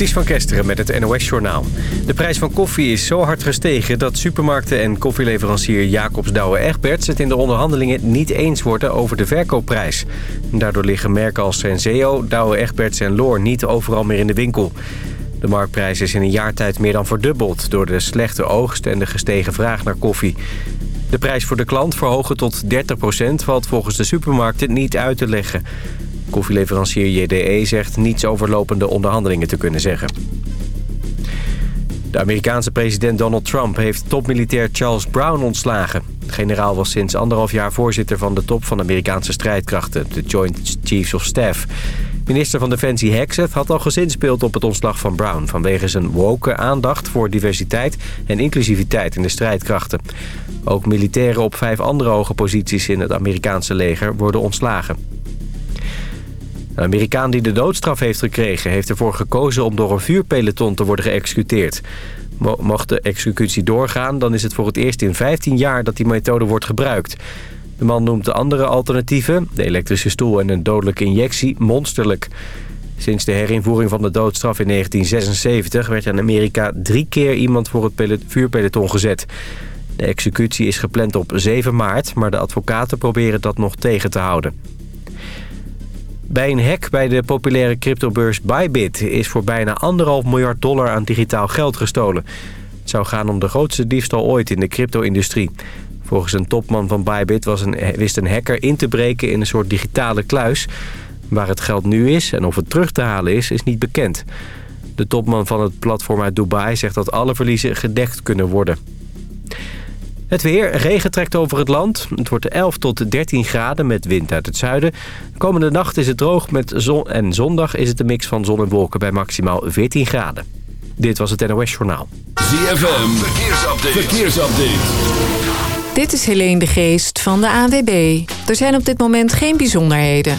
Ties van Kesteren met het NOS-journaal. De prijs van koffie is zo hard gestegen dat supermarkten en koffieleverancier Jacobs Douwe Egberts... het in de onderhandelingen niet eens worden over de verkoopprijs. Daardoor liggen merken als Senseo, Douwe Egberts en Loor niet overal meer in de winkel. De marktprijs is in een jaar tijd meer dan verdubbeld... door de slechte oogst en de gestegen vraag naar koffie. De prijs voor de klant verhogen tot 30% valt volgens de supermarkten niet uit te leggen... Koffieleverancier JDE zegt niets over lopende onderhandelingen te kunnen zeggen. De Amerikaanse president Donald Trump heeft topmilitair Charles Brown ontslagen. De generaal was sinds anderhalf jaar voorzitter van de top van Amerikaanse strijdkrachten, de Joint Chiefs of Staff. Minister van Defensie Hexeth had al gezinspeeld op het ontslag van Brown... vanwege zijn woke aandacht voor diversiteit en inclusiviteit in de strijdkrachten. Ook militairen op vijf andere hoge posities in het Amerikaanse leger worden ontslagen. Een Amerikaan die de doodstraf heeft gekregen... heeft ervoor gekozen om door een vuurpeloton te worden geëxecuteerd. Mocht de executie doorgaan, dan is het voor het eerst in 15 jaar... dat die methode wordt gebruikt. De man noemt de andere alternatieven, de elektrische stoel en een dodelijke injectie, monsterlijk. Sinds de herinvoering van de doodstraf in 1976 werd in Amerika drie keer iemand voor het vuurpeloton gezet. De executie is gepland op 7 maart, maar de advocaten proberen dat nog tegen te houden. Bij een hack bij de populaire cryptobeurs Bybit is voor bijna anderhalf miljard dollar aan digitaal geld gestolen. Het zou gaan om de grootste diefstal ooit in de crypto-industrie. Volgens een topman van Bybit was een, wist een hacker in te breken in een soort digitale kluis. Waar het geld nu is en of het terug te halen is, is niet bekend. De topman van het platform uit Dubai zegt dat alle verliezen gedekt kunnen worden. Het weer. Regen trekt over het land. Het wordt 11 tot 13 graden met wind uit het zuiden. Komende nacht is het droog met zon en zondag is het een mix van zon en wolken bij maximaal 14 graden. Dit was het NOS Journaal. ZFM. Verkeersupdate. Verkeersupdate. Dit is Helene de Geest van de ANWB. Er zijn op dit moment geen bijzonderheden.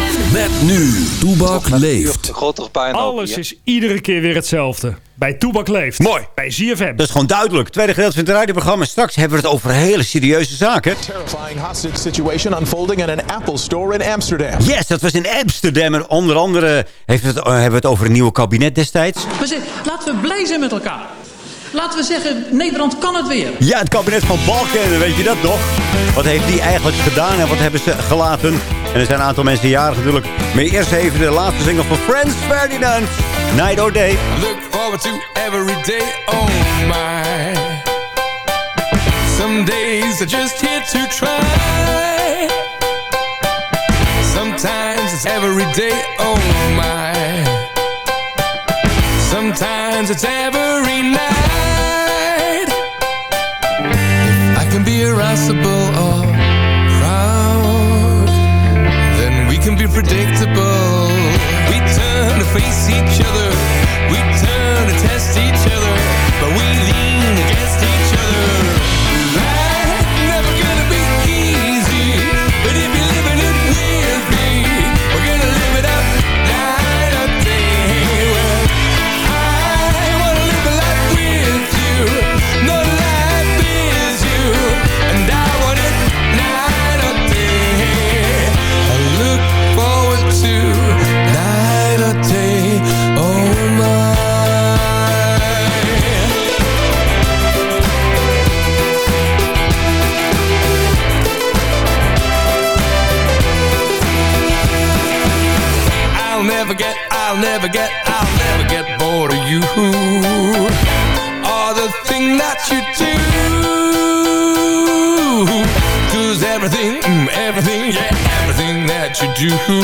Met nu, Toebak leeft. Alles is iedere keer weer hetzelfde. Bij Toebak leeft. Mooi. Bij ZFM. Dat is gewoon duidelijk. Tweede gedeelte van het radioprogramma. Straks hebben we het over hele serieuze zaken. Terrifying hostage situation unfolding in an Apple store in Amsterdam. Yes, dat was in Amsterdam. En onder andere heeft het, hebben we het over een nieuwe kabinet destijds. Maar zeg, laten we blij zijn met elkaar. Laten we zeggen, Nederland kan het weer. Ja, het kabinet van Balken, weet je dat nog? Wat heeft die eigenlijk gedaan en wat hebben ze gelaten? En er zijn een aantal mensen jarig natuurlijk. Maar eerst even de laatste single van Friends Ferdinand. Night or Day. Look forward to every day, oh my. Some days are just here to try. Sometimes it's every day, oh my. Sometimes it's every night. I can be irascible can be predictable. We turn to face each other. We turn you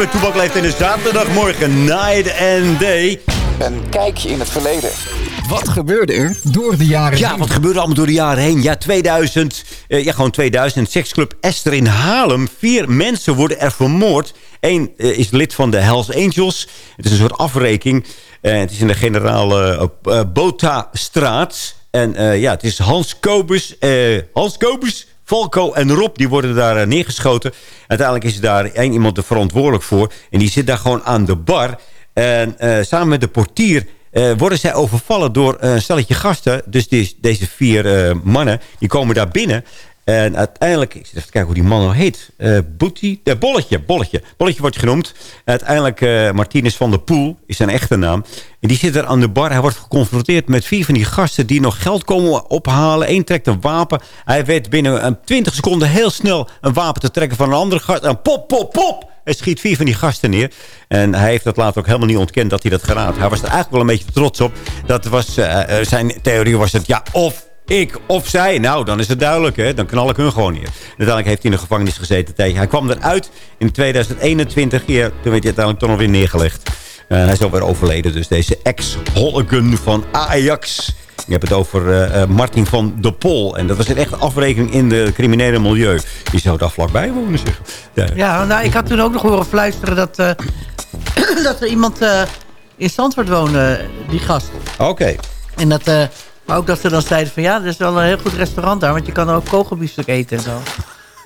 Bij Toebak leeft in de zaterdagmorgen. Night and day. Een kijkje in het verleden. Wat gebeurde er door de jaren Ja, heen? wat gebeurde allemaal door de jaren heen? Ja, 2000. eh, ja, gewoon 2000. Seksclub Esther in Haarlem. Vier mensen worden er vermoord. Eén eh, is lid van de Hells Angels. Het is een soort afrekening. Eh, het is in de generale uh, Bota-straat. En eh, ja, het is Hans Kobus. eh, Hans Kobus... Falco en Rob die worden daar eh, neergeschoten. Uiteindelijk is daar één iemand er verantwoordelijk voor. En die zit daar gewoon aan de bar. En eh, samen met de portier eh, worden zij overvallen door een stelletje gasten. Dus deze vier mannen die komen daar binnen. En uiteindelijk, ik zit even kijken hoe die man nou heet. Eh Boetie, eh, Bolletje, Bolletje. Bolletje wordt genoemd. Uiteindelijk eh Martinez van der Poel is zijn echte naam. En die zit er aan de bar. Hij wordt geconfronteerd met vier van die gasten die nog geld komen ophalen. Eén trekt een wapen. Hij weet binnen een 20 seconden heel snel een wapen te trekken van een andere gast. En pop, pop, pop! Hij schiet vier van die gasten neer. En hij heeft dat later ook helemaal niet ontkend dat hij dat gedaan had. Hij was er eigenlijk wel een beetje trots op. Dat was, zijn theorie was het, ja, of ik of zij. Nou, dan is het duidelijk, hè. Dan knal ik hun gewoon neer. Uiteindelijk heeft hij in de gevangenis gezeten. Tegen. Hij kwam eruit in 2021. Ja, toen werd hij uiteindelijk toch nog weer neergelegd. En hij is alweer overleden. Dus deze ex-Holligan van Ajax. Je hebt het over eh, eh, Martin van de Pol. En dat was een echte afrekening in de criminele milieu. Die zou daar vlakbij wonen, zeg. Ja. Ja, nou, ik had toen ook nog horen fluisteren dat, dat er iemand eh, in Zandvoort woonde, die gast. Oké. En dat, maar ook dat ze dan zeiden van ja, er is wel een heel goed restaurant daar, want je kan er ook kogelbiefstuk eten en zo.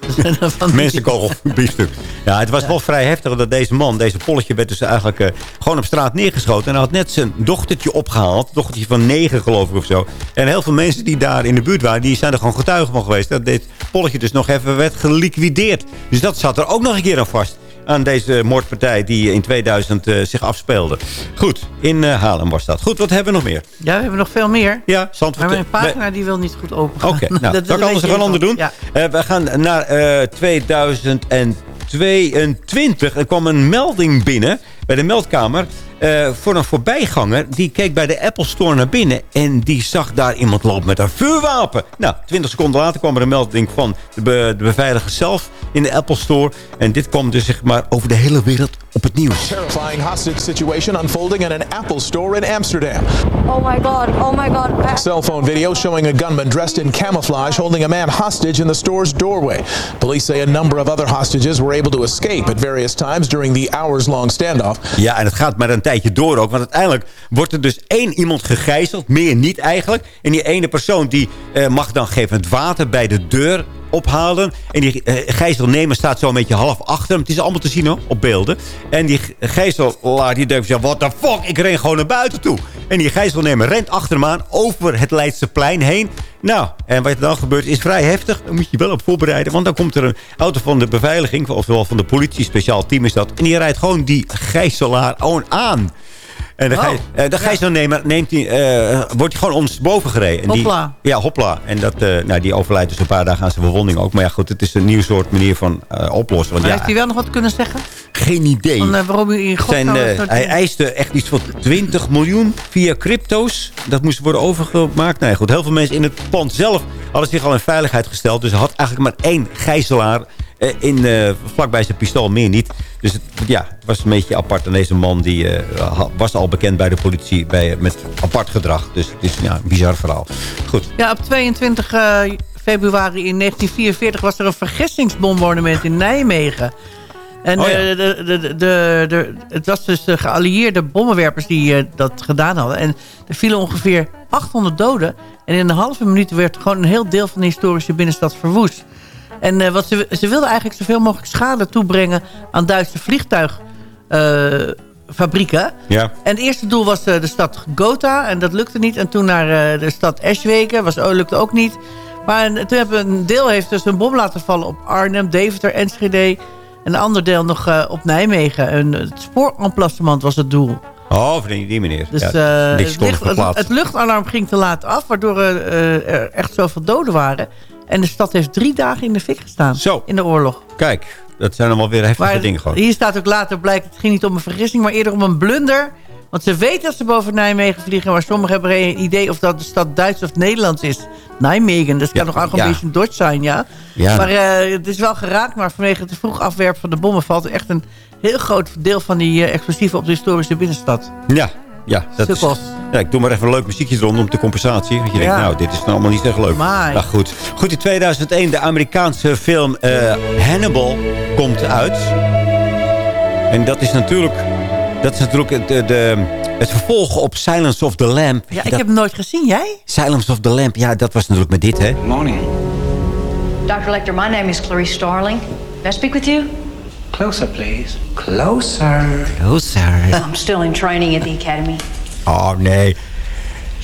Dus, eh, van die- Mensenkogel, biefstuk. Ja, het was wel vrij heftig dat deze man, deze polletje, werd dus eigenlijk eh, gewoon op straat neergeschoten. En hij had net zijn dochtertje opgehaald. Dochtertje van negen, geloof ik, of zo. En heel veel mensen die daar in de buurt waren, die zijn er gewoon getuigen van geweest. Dat dit polletje dus nog even werd geliquideerd. Dus dat zat er ook nog een keer aan vast. Aan deze moordpartij die in 2000 eh, zich afspeelde. Goed, in eh Haarlem was dat. Goed, wat hebben we nog meer? Ja, we hebben nog veel meer. Ja, Zandvoort. Maar mijn pagina die wil niet goed open. Oké, nou, dat, zal ik anders een ander doen? Ja. Eh, we gaan naar eh 2022. Er kwam een melding binnen bij de meldkamer... eh, voor een voorbijganger. Die keek bij de Apple Store naar binnen... en die zag daar iemand lopen met een vuurwapen. Nou, 20 seconden later kwam er een melding van de, be- de beveiliger zelf... in de Apple Store. En dit kwam dus zeg maar over de hele wereld op het nieuws. Terrifying hostage situation unfolding in an Apple store in Amsterdam. Oh my god, oh my god. Cell phone video showing a gunman dressed in camouflage holding a man hostage in the store's doorway. Police say a number of other hostages were able to escape at various times during the hours-long standoff. Ja, en het gaat maar een tijdje door ook. Want uiteindelijk wordt er dus één iemand gegijzeld. Meer niet eigenlijk. En die ene persoon die eh, mag dan geven het water bij de deur ophalen. En die eh, gijzelnemer staat zo een beetje half achter hem. Het is allemaal te zien hoor, op beelden. En die gijzelaar die denkt, what the fuck, ik ren gewoon naar buiten toe. En die gijzelnemer rent achter hem aan over het Leidseplein heen. Nou, en wat er dan gebeurt is vrij heftig. Daar moet je wel op voorbereiden. Want dan komt er een auto van de beveiliging, ofwel van de politie, speciaal team is dat. En die rijdt gewoon die gijzelaar aan. En de, Oh, gij, eh, de gijzelnemer neemt die, eh, wordt hij gewoon ondersteboven gereden. En die, Hopla. ja, hopla. En dat, eh, nou, die overlijdt dus een paar dagen aan zijn verwonding ook. Maar ja, goed, het is een nieuw soort manier van oplossen. Want Maar ja, heeft hij wel nog wat kunnen zeggen? geen idee. Van, waarom u in Zijn, hij eiste echt iets van 20 miljoen via crypto's. Dat moest worden overgemaakt. Nee, goed. Heel veel mensen in het pand zelf hadden zich al in veiligheid gesteld. Dus hij had eigenlijk maar één gijzelaar in, eh, vlakbij zijn pistool, meer niet. Dus het, ja, het was een beetje apart. En deze man die, eh, was al bekend bij de politie bij, met apart gedrag. Dus het is ja, een bizar verhaal. Goed. Ja, op 22 eh, februari in 1944 was er een vergissingsbombardement in Nijmegen. En Oh ja. eh, de, de, de, de, de- het was dus de geallieerde bommenwerpers die eh, dat gedaan hadden. En er vielen ongeveer 800 doden. En in een halve minuut werd gewoon een heel deel van de historische binnenstad verwoest. En eh, wat ze, ze wilden eigenlijk zoveel mogelijk schade toebrengen aan Duitse vliegtuigfabrieken. Ja. En het eerste doel was eh, de stad Gotha. En dat lukte niet. En toen naar eh, de stad Eschweken. Was, oh, lukte ook niet. Maar en, toen hebben een deel heeft dus een bom laten vallen op Arnhem, Deventer, Enschede. En een ander deel nog op Nijmegen. En het spooramplacement was het doel. Oh, die, die meneer. Dus ja, het, kon licht- het, verplaatst. het luchtalarm ging te laat af. Waardoor eh, er echt zoveel doden waren. En de stad heeft drie dagen in de fik gestaan. Zo. In de oorlog. Kijk, dat zijn allemaal weer heftige Maar dingen gewoon. hier staat ook later blijkt, het ging niet om een vergissing, maar eerder om een blunder. Want ze weten dat ze boven Nijmegen vliegen... maar sommigen hebben geen idee of dat de stad Duits of Nederlands is. Nijmegen, dat kan nog ook een ja. beetje Duits zijn, ja. Ja. Maar eh, het is wel geraakt, maar vanwege het vroeg afwerpen van de bommen... valt echt een heel groot deel van die eh, explosieven op de historische binnenstad. Ja, ja. Dat is, ja, ik doe maar even een leuk muziekje eronder om de compensatie. Want je denkt, Ja. nou, dit is nou allemaal niet echt leuk. Maar- Nou goed. Goed, in 2001, de Amerikaanse film eh, Hannibal komt uit. En dat is natuurlijk, dat is natuurlijk het, de, de- het vervolg op Silence of the Lamb. Ja, ik Dat- heb hem nooit gezien. Jij? Silence of the Lamb, ja, dat was natuurlijk met dit, hè? Morning. Dr. Lecter, my name is Clarice Starling. May I speak with you? Closer, please. Closer. Oh, sorry. I'm still in training at the academy. Oh, nee.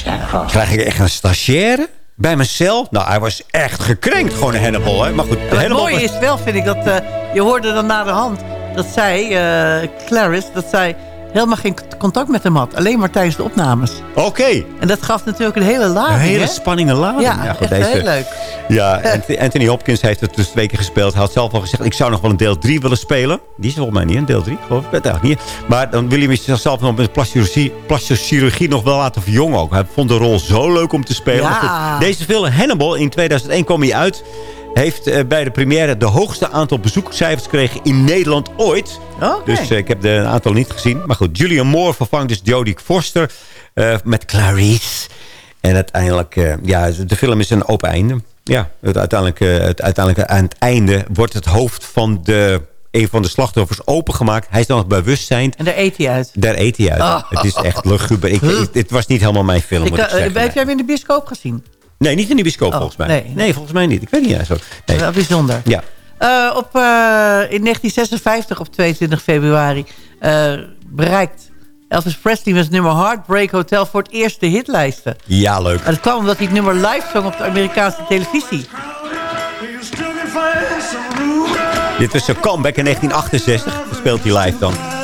Jack Frost. Krijg ik echt een stagiaire bij mijn cel? Nou, hij was echt gekrenkt, gewoon een Hannibal, hè? Maar goed, Het mooie was- is wel, vind ik, dat eh, je hoorde dan na de hand... dat zij, eh, Clarice, dat zij helemaal geen contact met hem had. Alleen maar tijdens de opnames. Oké. En dat gaf natuurlijk een hele Een lading, hele hè? spanning en lading. Ja, goed, echt heel leuk. Ja, Anth- Anthony Hopkins heeft het dus twee keer gespeeld. Hij had zelf al gezegd, ik zou nog wel een deel 3 willen spelen. Die is volgens mij niet een deel 3, geloof ik. Eigenlijk niet. Maar dan wil hij zichzelf nog met plasticchirurgie, plasticchirurgie nog wel laten verjongen ook. Hij vond de rol zo leuk om te spelen. Ja. Deze film, Hannibal, in 2001 kwam hij uit. Heeft eh, bij de première de hoogste aantal bezoekcijfers gekregen in Nederland ooit. Dus eh, ik heb de een aantal niet gezien. Maar goed, Julian Moore vervangt dus Jodie Foster eh, met Clarice. En uiteindelijk, ja, de film is een open einde. Ja, het uiteindelijk, het, uiteindelijk aan het einde wordt het hoofd van de, een van de slachtoffers opengemaakt. Hij is dan nog bewustzijn. En daar eet hij uit. Daar eet hij uit. Oh. Het is echt luguber. Ik, ik- het was niet helemaal mijn film, Ik, moet ik zeggen. heb jij hem in de bioscoop gezien? Nee, niet in die bioscoop Oh, volgens mij. nee. Nee. volgens mij niet. Ik weet niet. Ja, zo. Nee. Wel bijzonder. Ja. Eh, op, eh, in 1956, op 22 februari, eh, bereikt Elvis Presley met het nummer Heartbreak Hotel voor het eerst de hitlijsten. ja, leuk. En dat kwam omdat hij het nummer live zong op de Amerikaanse televisie. Dit was zijn comeback in 1968. Dat speelt hij live dan.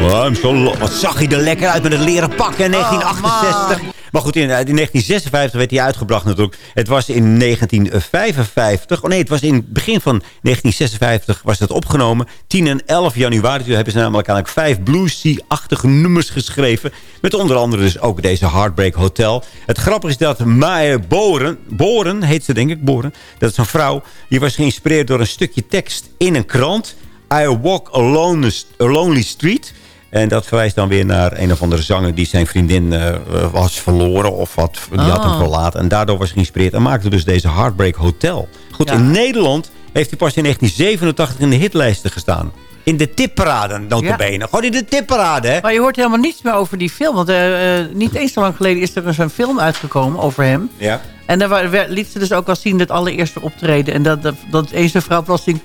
Oh, I'm so lo- Wat zag hij er lekker uit met het leren pak in 1968. maar goed, in, in 1956 werd hij uitgebracht natuurlijk. Het was in 1955. Oh nee, het was in het begin van 1956 was het opgenomen. 10 en 11 januari. Toen hebben ze namelijk eigenlijk vijf bluesy-achtige nummers geschreven. Met onder andere dus ook deze Heartbreak Hotel. Het grappige is dat Maya Boren, Boren heet ze denk ik, Boren. Dat is een vrouw. Die was geïnspireerd door een stukje tekst in een krant. I walk alone a lonely street. En dat verwijst dan weer naar een of andere zanger... die zijn vriendin eh, was verloren of had, die had hem Oh. verlaten. En daardoor was hij geïnspireerd en maakte dus deze Heartbreak Hotel. Goed, Ja. in Nederland heeft hij pas in 1987 in de hitlijsten gestaan. In de tipparade, notabene. Gewoon in de tipparade, hè? Maar je hoort helemaal niets meer over die film. Want eh, eh, niet eens zo lang geleden is er dus een film uitgekomen over hem. Ja. En daar liet ze dus ook al zien het allereerste optreden. En dat, dat, dat eens een vrouw plotseling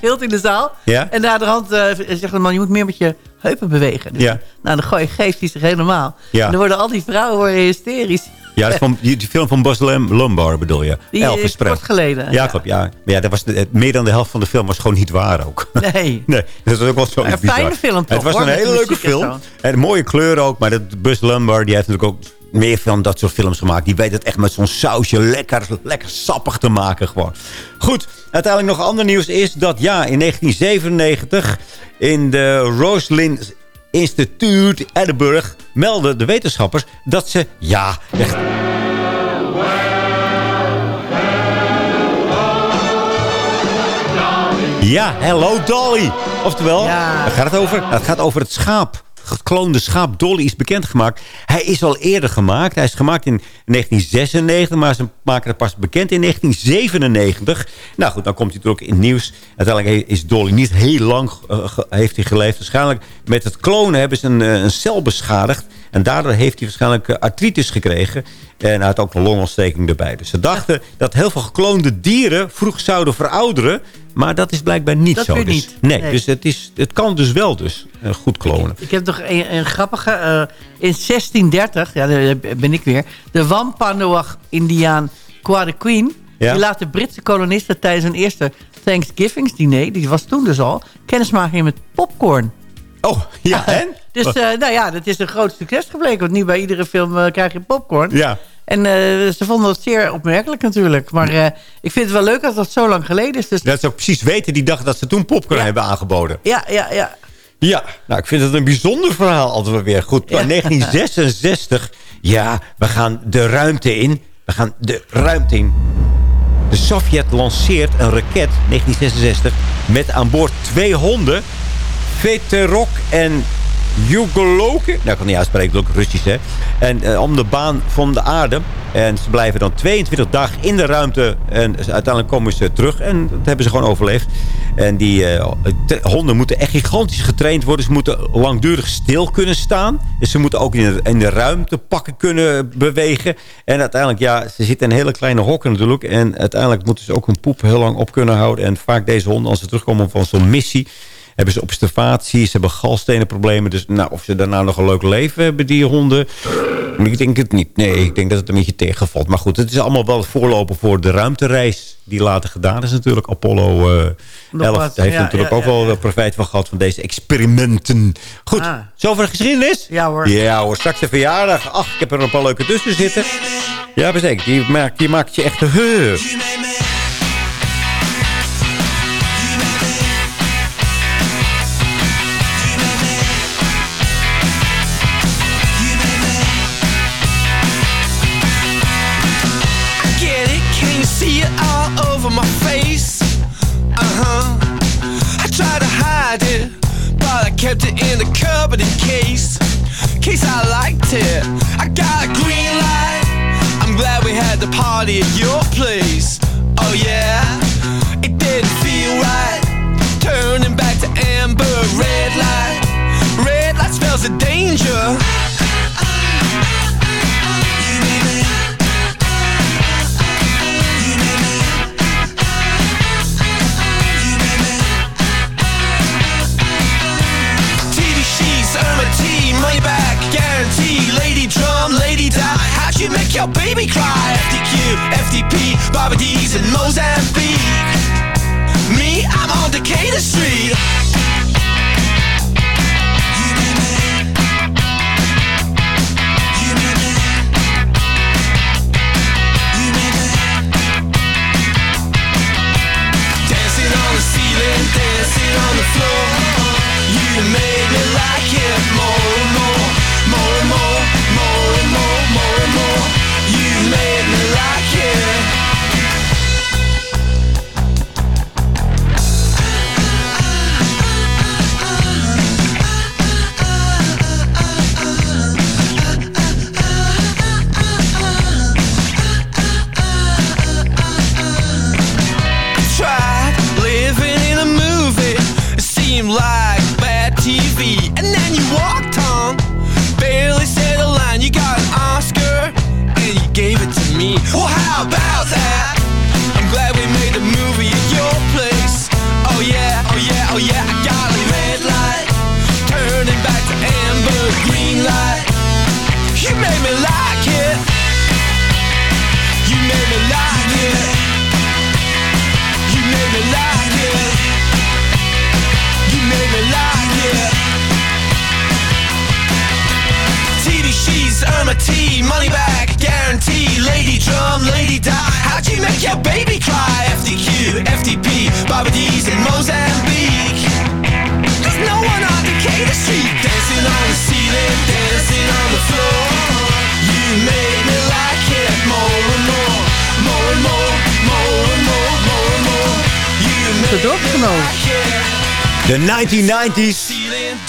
gilt in de zaal. Ja. En na de hand eh, zegt de man, je moet meer met je heupen bewegen. Dus, Ja. Nou, dan gooi, geeft hij zich helemaal. Ja. En dan worden al die vrouwen worden hysterisch. Ja, dat is van, die, die film van Bas Lombard bedoel je? Die Elvis is Presley. kort geleden. Ja, Ja. klopt. Ja. Maar ja, dat was de- meer dan de helft van de film was gewoon niet waar ook. Nee. Nee, dat was ook wel zo een fijne film toch, Het was hoor, een hele leuke en film. En mooie kleur ook. Maar dat Bus Lombard, die heeft natuurlijk ook meer van dat soort films gemaakt. Die weet het echt met zo'n sausje lekker, lekker sappig te maken gewoon. Goed, uiteindelijk nog ander nieuws is dat ja, in 1997 in de Roslin Institute Edinburgh melden de wetenschappers dat ze, ja, echt Ja, Hello Dolly. Oftewel, Ja. waar gaat het over? Het gaat over het schaap. Gekloonde schaap Dolly is bekendgemaakt. Hij is al eerder gemaakt. Hij is gemaakt in 1996, maar ze maken het pas bekend in 1997. Nou goed, dan komt hij ook in het nieuws. Uiteindelijk is Dolly niet heel lang eh, heeft hij geleefd. Waarschijnlijk met het klonen hebben ze een, eh, cel beschadigd. En daardoor heeft hij waarschijnlijk eh, artritis gekregen. En hij had ook een longontsteking erbij. Dus ze dachten dat heel veel gekloonde dieren vroeg zouden verouderen. Maar dat is blijkbaar niet Dat zo. dus, niet. Nee, Nee. dus het, is, het kan dus wel dus eh, goed klonen. Ik heb nog een, een grappige. eh, in 1630, ja, daar ben ik weer. De Wampanoag-Indiaan Queen. Ja. Die laat de Britse kolonisten tijdens hun eerste Thanksgiving-diner... die was toen dus al, kennismaking met popcorn. Oh, ja, en? Dus eh, nou ja, dat is een groot succes gebleken. Want niet bij iedere film eh, krijg je popcorn. Ja. En eh, ze vonden het zeer opmerkelijk natuurlijk. Maar ik vind het wel leuk dat dat zo lang geleden is. Dus Dat ze ook precies weten die dag dat ze toen popcorn hebben aangeboden. ja, ja, ja. Ja, nou, ik vind het een bijzonder verhaal altijd weer. Goed, maar 1966, ja, we gaan de ruimte in. We gaan de ruimte in. De Sovjet lanceert een raket, 1966, met aan boord twee honden. Veterok en Jugoloke. Nou, ik kan niet uitspreken, dat is ook Russisch, hè. En eh, om de baan van de aarde. En ze blijven dan 22 dagen in de ruimte. En uiteindelijk komen ze terug. En dat hebben ze gewoon overleefd. En die eh, honden moeten echt gigantisch getraind worden. Ze moeten langdurig stil kunnen staan. Dus ze moeten ook in de, in de ruimte pakken kunnen bewegen. En uiteindelijk, ja, ze zitten in hele kleine hokken natuurlijk. En uiteindelijk moeten ze ook hun poep heel lang op kunnen houden. En vaak deze honden, als ze terugkomen van zo'n missie hebben ze observaties, ze hebben galstenenproblemen. Dus nou, of ze daarna nog een leuk leven hebben, die honden. Ik denk het niet. Nee, ik denk dat het een beetje tegenvalt. Maar goed, het is allemaal wel het voorlopen voor de ruimtereis... die later gedaan is natuurlijk. Apollo eh 11 wat, heeft ja, natuurlijk ja, ook ja, wel profijt van gehad... van deze experimenten. Goed, Ah. zover de geschiedenis? Ja hoor. Ja hoor, straks de verjaardag. Ach, ik heb er een paar leuke tussen zitten. Ja, zeker. Die maakt, die maakt je echt... Huh. Kept it in the cupboard in case, case I liked it. I got a green light. I'm glad we had the party at your place. Oh yeah, it didn't feel right. Turning back to amber, red light. Red light spells a danger. Your baby cry? FDQ, FDP, Bobby D's in Mozambique. Me, I'm on Decatur Street. Dancing on the ceiling, dancing on the floor. You made me like it more and more, more and more, more and more, more and more. Well, how about that? I'm glad we made the movie at your place. Oh yeah, oh yeah, oh yeah. I got a red light, turning back to amber, green light. You made me like it. You made me like it. You made me like it. You made me like it. TV sheets, Irma T, money back. Lady drum, lady die. How'd you make your baby cry? FDQ, FDP, Bobby D's in Mozambique. There's no one on Decatur Street dancing on the ceiling, dancing on the floor. You made me like it more and more, more and more, more and more, more and more. You made me like it. De 1990s.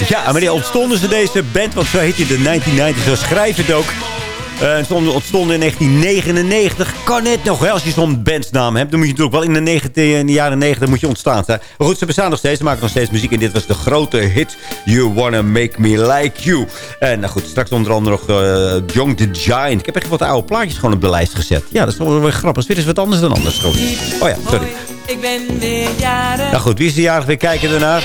Ja, maar die ontstonden ze deze band, want zo heet je de 1990s. Zo schrijf het ook. Eh, het stond- ontstonden in 1999. Kan net nog, hè, als je zo'n bandsnaam hebt. Dan moet je natuurlijk wel in de, 19, in de jaren 90 moet je ontstaan zijn. Maar goed, ze bestaan nog steeds. Ze maken nog steeds muziek. En dit was de grote hit. You Wanna Make Me Like You. En nou goed, straks onder andere nog eh, Young the Giant. Ik heb echt wat oude plaatjes gewoon op de lijst gezet. Ja, dat is wel weer grappig. Dit is wat anders dan anders. Oh ja, sorry. Ik ben weer jaren. Nou goed, wie is de jarig? We kijken ernaar.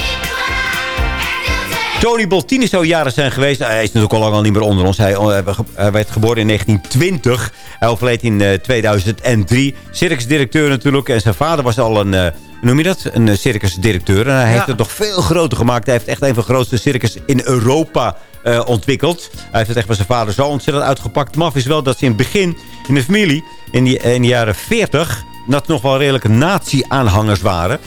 Tony Boltini zou jaren zijn geweest. Hij is natuurlijk al lang al niet meer onder ons. Hij, eh, hij werd geboren in 1920. Hij overleed in eh, 2003. Circusdirecteur natuurlijk. En zijn vader was al een... eh, noem je dat? Een eh, circusdirecteur. En hij heeft het nog veel groter gemaakt. Hij heeft echt een van de grootste circus in Europa eh, ontwikkeld. Hij heeft het echt bij zijn vader zo ontzettend uitgepakt. Maf is wel dat ze in het begin in de familie... in, die, in de jaren 40... dat nog wel redelijke nazi-aanhangers waren.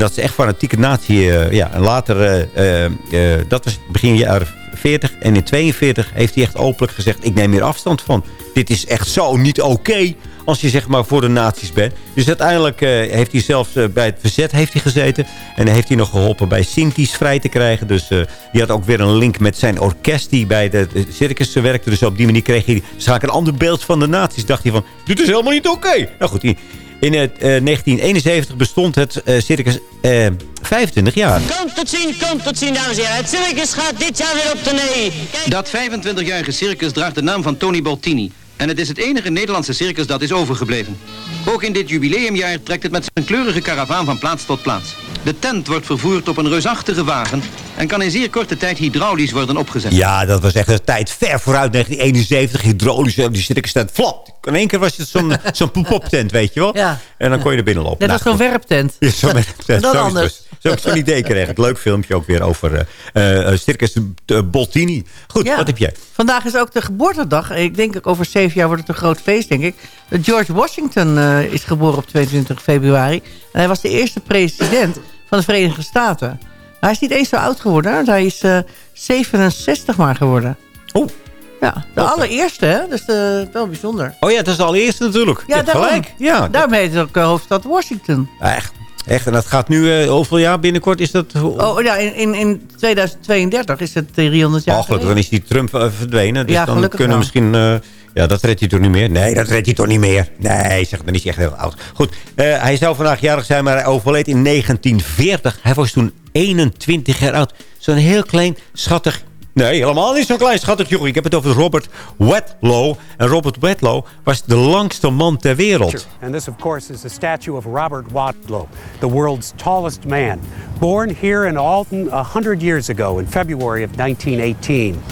Dat is echt fanatieke natie. eh, ja, en later, eh, eh, dat was begin jaren 40. En in 42 heeft hij echt openlijk gezegd... ik neem hier afstand van. Dit is echt zo niet oké als je zeg maar voor de nazi's bent. Dus uiteindelijk heeft hij zelfs bij het verzet heeft hij gezeten. En heeft hij nog geholpen bij Sinti's vrij te krijgen. Dus eh, die had ook weer een link met zijn orkest die bij de, circus werkte. Dus op die manier kreeg hij vaak een ander beeld van de nazi's. Dacht hij van, dit is helemaal niet oké. Nou goed, in, het, eh, 1971 bestond het eh, circus eh, 25 jaar. Komt tot zien, komt tot zien, dames en heren. Het circus gaat dit jaar weer op tournee. Dat 25-jarige circus draagt de naam van Tony Baltini. En het is het enige Nederlandse circus dat is overgebleven. Ook in dit jubileumjaar trekt het met zijn kleurige karavaan van plaats tot plaats. De tent wordt vervoerd op een reusachtige wagen... en kan in zeer korte tijd hydraulisch worden opgezet. Ja, dat was echt een tijd ver vooruit. 1971, hydraulisch, eh, die tent flap. In één keer was het zo'n zo'n poptent, weet je wel. Ja. En dan kon je er binnen lopen. Net als Nou, zo'n werptent. Ja, zo'n werptent. Dan Zo is het anders. Zo heb ik zo'n idee gekregen. Leuk filmpje ook weer over eh eh, circus Boltini. Goed, Ja. wat heb jij? Vandaag is ook de geboortedag. Ik denk ook over zeven jaar wordt het een groot feest, denk ik. Dat George Washington is geboren op 22 februari. En hij was de eerste president van de Verenigde Staten. Hij is niet eens zo oud geworden. want Hij is eh, 67 maar geworden. Oh. Ja, de allereerste, hè? Dus eh, wel bijzonder. Oh ja, dat is de allereerste natuurlijk. Ja, daarom. gelijk. Ja, Daarom heet het ook eh, hoofdstad Washington. echt. Echt, en dat gaat nu, eh, hoeveel jaar binnenkort is dat? Oh ja, in, in, in 2032 is het 300 jaar Oh, gelukkig, dan is die Trump eh, verdwenen. Dus Ja, dan kunnen we misschien... eh, ja, dat redt hij toch niet meer? Nee, dat redt hij toch niet meer? Nee, zeg, dan is hij echt heel oud. Goed, eh, hij zou vandaag jarig zijn, maar hij overleed in 1940. Hij was toen 21 jaar oud. Zo'n heel klein, schattig... Nee, helemaal niet zo'n klein schattig jongen. Ik heb het over Robert Wedlow. En Robert Wedlow was de langste man ter wereld. And this, of course, is a statue of Robert Wadlow, the world's tallest man. Born here in Alton 100 years ago in February of 1918.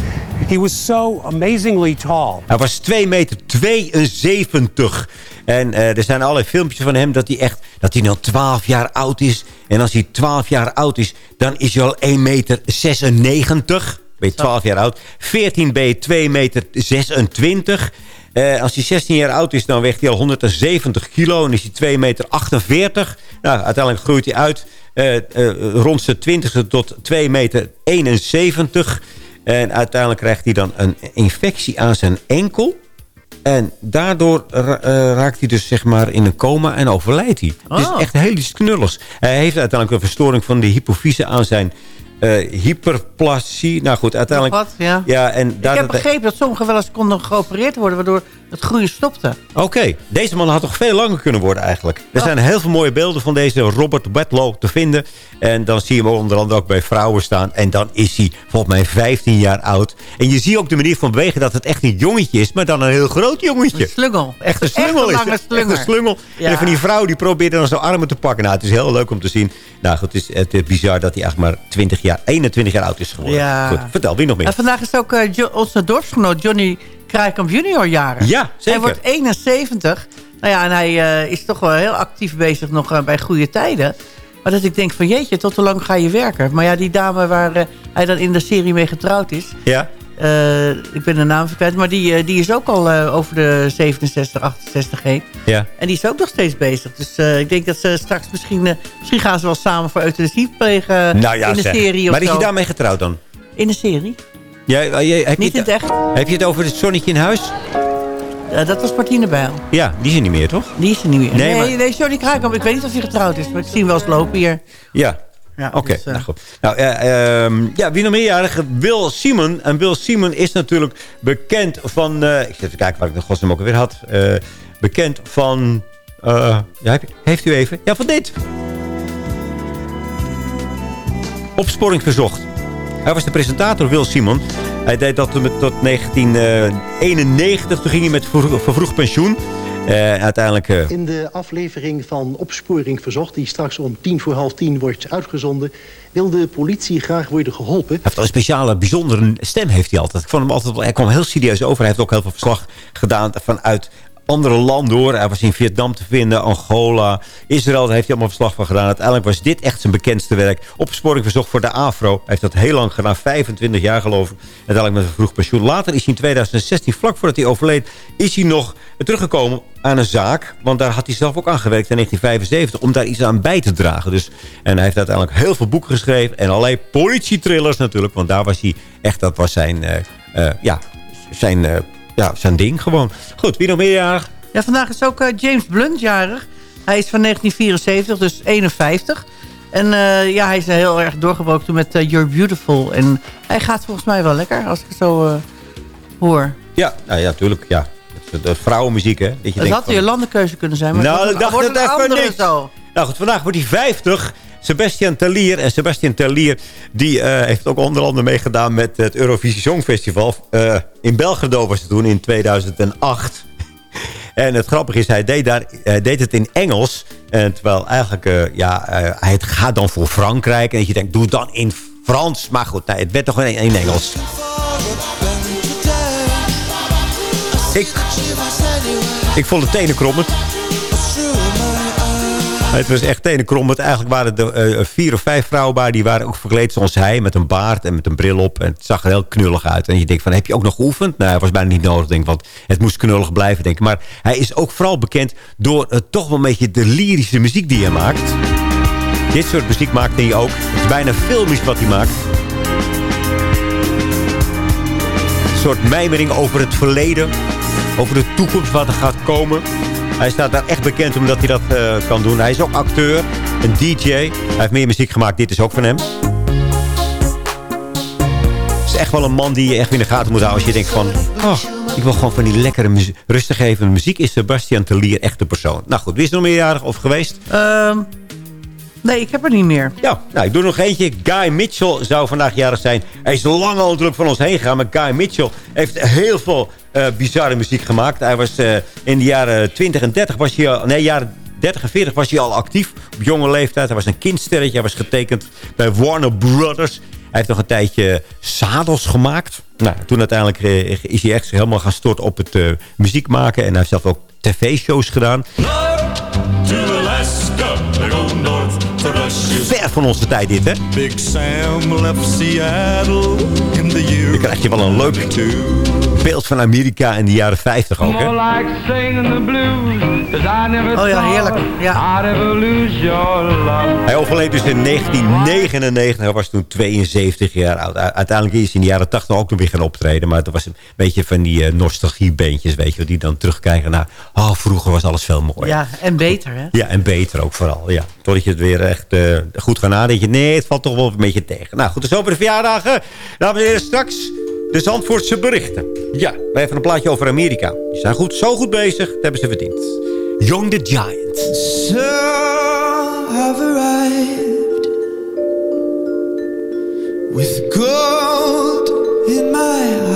He was so amazingly tall. Hij was 2 meter 72. En eh, er zijn allerlei filmpjes van hem dat hij echt dat hij al 12 jaar oud is. En als hij 12 jaar oud is, dan is hij al 1 meter 96. Ben je 12 jaar oud. 14 ben je 2 meter 26. Eh, als hij 16 jaar oud is, dan weegt hij al 170 kilo. En is hij 2 meter 48. Nou, uiteindelijk groeit hij uit eh, eh, rond zijn 20ste tot 2 meter 71. En uiteindelijk krijgt hij dan een infectie aan zijn enkel. En daardoor ra- raakt hij dus zeg maar in een coma en overlijdt hij. Het is Oh. echt heel iets knullers. Hij heeft uiteindelijk een verstoring van de hypofyse aan zijn hyperplasie. Nou goed, uiteindelijk... Wat, ja. ja en Ik heb begrepen dat sommigen wel eens konden geopereerd worden... waardoor het groeien stopte. Oké, deze man had toch veel langer kunnen worden eigenlijk. Er zijn heel veel mooie beelden van deze Robert Wedlow te vinden. En dan zie je hem onder andere ook bij vrouwen staan. En dan is hij volgens mij 15 jaar oud. En je ziet ook de manier van bewegen dat het echt een jongetje is... maar dan een heel groot jongetje. Een slungel. Echt een Echt een slungel is het. slungel. Echt een slungel. Ja. En van die vrouw die probeert dan zijn armen te pakken. Nou, het is heel leuk om te zien. Nou goed, het is, het is bizar dat hij eigenlijk maar 20 jaar, 21 jaar oud is geworden. Ja. Goed, vertel, wie nog meer? En vandaag is ook eh, onze dorpsgenoot Johnny Kraaikamp junior jarig. Ja, zeker. Hij wordt 71. Nou ja, en hij eh, is toch wel heel actief bezig nog eh, bij goede tijden. Maar dat ik denk van jeetje, tot hoe lang ga je werken? Maar ja, die dame waar eh, hij dan in de serie mee getrouwd is... Ja? ik ben de naam even kwijt, maar die, die is ook al over de 67, 68 heen. Ja. En die is ook nog steeds bezig. Dus ik denk dat ze straks misschien... misschien gaan ze wel samen voor euthanasie plegen Nou ja, in de zeg. serie of Maar is je daarmee getrouwd dan? In de serie? Jij, eh, jij- heb Niet je in het echt. Heb je het over het zonnetje in huis? Dat was Martine Bijl. Ja, die is er niet meer, toch? Die is er niet meer. Nee, Nee, maar- nee, Johnny Kruikamp. Ik weet niet of hij getrouwd is, maar ik zie hem wel eens lopen hier. Ja. Ja, Oké, dus, eh, nou goed. Nou, eh, ehm, ja, wie nog meerjarig? Will Simon. En Will Simon is natuurlijk bekend van... ik zit even kijken waar ik de godsnaam ook weer had. Bekend van... ja, heeft u even? Ja, van dit. Opsporing verzocht. Hij was de presentator, Will Simon. Hij deed dat tot 1991. Toen ging hij met vervroeg, vervroegd pensioen. Eh, uiteindelijk... eh, In de aflevering van Opsporing Verzocht, die straks om tien voor half tien wordt uitgezonden, wil de politie graag worden geholpen. Hij heeft een speciale, bijzondere stem heeft hij altijd. Ik vond hem altijd, hij kwam heel serieus over. Hij heeft ook heel veel verslag gedaan vanuit andere landen hoor. Hij was in Vietnam te vinden, Angola, Israël. Daar heeft hij allemaal verslag van gedaan. Uiteindelijk was dit echt zijn bekendste werk. Opsporing verzocht voor de AFRO. Hij heeft dat heel lang gedaan, 25 jaar geloof ik. Uiteindelijk met een vroeg pensioen. Later is hij in 2016, vlak voordat hij overleed, is hij nog teruggekomen aan een zaak. Want daar had hij zelf ook aan gewerkt in 1975. Om daar iets aan bij te dragen. Dus, en hij heeft uiteindelijk heel veel boeken geschreven. En allerlei politietrillers natuurlijk. Want daar was hij echt, dat was zijn, uh, uh, ja, zijn, uh, ja, zijn ding gewoon. Goed, wie nog meerjarig? Ja, vandaag is ook James Blunt jarig. Hij is van 1974, dus 51. En ja, hij is heel erg doorgebroken toen met You're Beautiful. En hij gaat volgens mij wel lekker, als ik het zo hoor. Ja, nou ja, tuurlijk, ja de vrouwenmuziek, hè? Dat, je dat denkt had van... je landenkeuze kunnen zijn. Maar nou, ik dacht het even niks. Zo. Nou goed, vandaag wordt hij 50. Sebastian Tellier. En Sebastian Tellier die, uh, heeft ook onder andere meegedaan met het Eurovisie Songfestival. Uh, in Belgrado was het toen in 2008. En het grappige is, hij deed, daar, hij deed het in Engels. En terwijl eigenlijk, uh, ja, hij gaat dan voor Frankrijk. En dat je denkt, doe dan in Frans. Maar goed, nee, het werd toch in, in Engels. Ik, ik vond het tenenkrommend. Het was echt tenenkrommend. Eigenlijk waren er uh, vier of vijf vrouwen bij. Die waren ook verkleed zoals hij. Met een baard en met een bril op. En het zag er heel knullig uit. En je denkt van, heb je ook nog geoefend? Nou, dat was bijna niet nodig, denk. Want het moest knullig blijven, denk ik. Maar hij is ook vooral bekend door uh, toch wel een beetje de lyrische muziek die hij maakt. Dit soort muziek maakt hij ook. Het is bijna filmisch wat hij maakt. Een soort mijmering over het verleden over de toekomst wat er gaat komen. Hij staat daar echt bekend omdat hij dat uh, kan doen. Hij is ook acteur, een DJ. Hij heeft meer muziek gemaakt. Dit is ook van hem. Het is echt wel een man die je echt in de gaten moet houden. Als je denkt van, oh, ik wil gewoon van die lekkere muziek, rustig muziek. Is Sebastian Tellier echt de persoon. Nou goed, wie is er nog meerjarig of geweest? Um, nee, ik heb er niet meer. Ja, nou, ik doe nog eentje. Guy Mitchell zou vandaag jarig zijn. Hij is lang al druk van ons heen gegaan. Maar Guy Mitchell heeft heel veel bizarre muziek gemaakt. Hij was uh, in de jaren 20 en 30 was hij al... Nee, jaren 30 en 40 was hij al actief. Op jonge leeftijd. Hij was een kindsterretje. Hij was getekend bij Warner Brothers. Hij heeft nog een tijdje zadels gemaakt. Nou, toen uiteindelijk uh, is hij echt helemaal gaan storten op het muziek maken. En hij heeft zelf ook tv-shows gedaan. Ver van onze tijd dit, hè? Big Sam left Seattle in the year Dan krijg je wel een leuk beeld van Amerika in de jaren 50 ook, hè? Oh ja, heerlijk. Ja. Hij overleed dus in 1999. Hij was toen 72 jaar oud. Uiteindelijk is hij in de jaren 80 ook nog weer gaan optreden. Maar het was een beetje van die uh, nostalgiebeentjes, weet je. Die dan terugkijken naar... Oh, vroeger was alles veel mooier. Ja, en beter, hè? Ja, en beter ook vooral, ja. Totdat je het weer echt uh, goed gaat nadenken. Nee, het valt toch wel een beetje tegen. Nou goed, dus over de verjaardagen. Dames en heren, straks de Zandvoortse berichten. Ja, wij hebben een plaatje over Amerika. Die zijn goed, zo goed bezig, dat hebben ze verdiend. Young the Giant. So I've arrived With gold in my eyes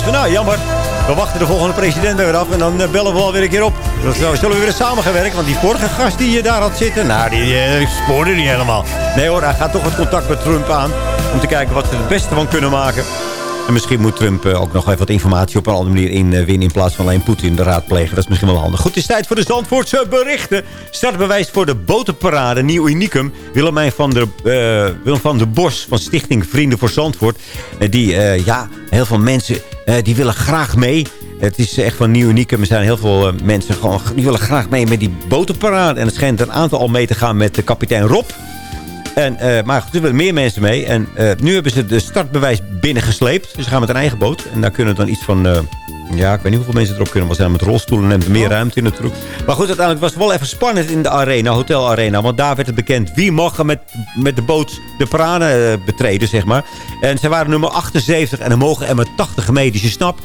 zoiets nou, jammer. We wachten de volgende president weer af en dan eh, bellen we wel weer een keer op. Zullen we weer samen. Want die vorige gast die je daar had zitten, nou, die eh, spoorde niet helemaal. Nee hoor, hij gaat toch het contact met Trump aan. Om te kijken wat ze het beste van kunnen maken. En misschien moet Trump eh, ook nog even wat informatie op een andere manier inwinnen... in plaats van alleen Poetin de raadplegen. Dat is misschien wel handig. Goed, het is tijd voor de Zandvoortse berichten. Startbewijs voor de botenparade Nieuw Unicum. Willemijn van der, eh, Willem van der Bos van Stichting Vrienden voor Zandvoort. Eh, die, eh, ja, heel veel mensen eh, die willen graag mee... Het is echt van nieuw unicum. Er zijn heel veel eh, mensen gewoon, die willen graag mee met die botenparade. En het schijnt een aantal al mee te gaan met de kapitein Rob. En, eh, maar goed, er willen meer mensen mee. En eh, nu hebben ze de startbewijs binnengesleept. Dus ze gaan met een eigen boot. En daar kunnen dan iets van... eh, ja, ik weet niet hoeveel mensen erop kunnen. Maar ze zijn met rolstoelen en meer ruimte in natuurlijk. Maar goed, uiteindelijk was het wel even spannend in de arena, Hotel Arena. Want daar werd het bekend wie mag met, met de boot de parade eh, betreden, zeg maar. En ze waren nummer 78 en er mogen er maar 80 mee. Dus je snapt,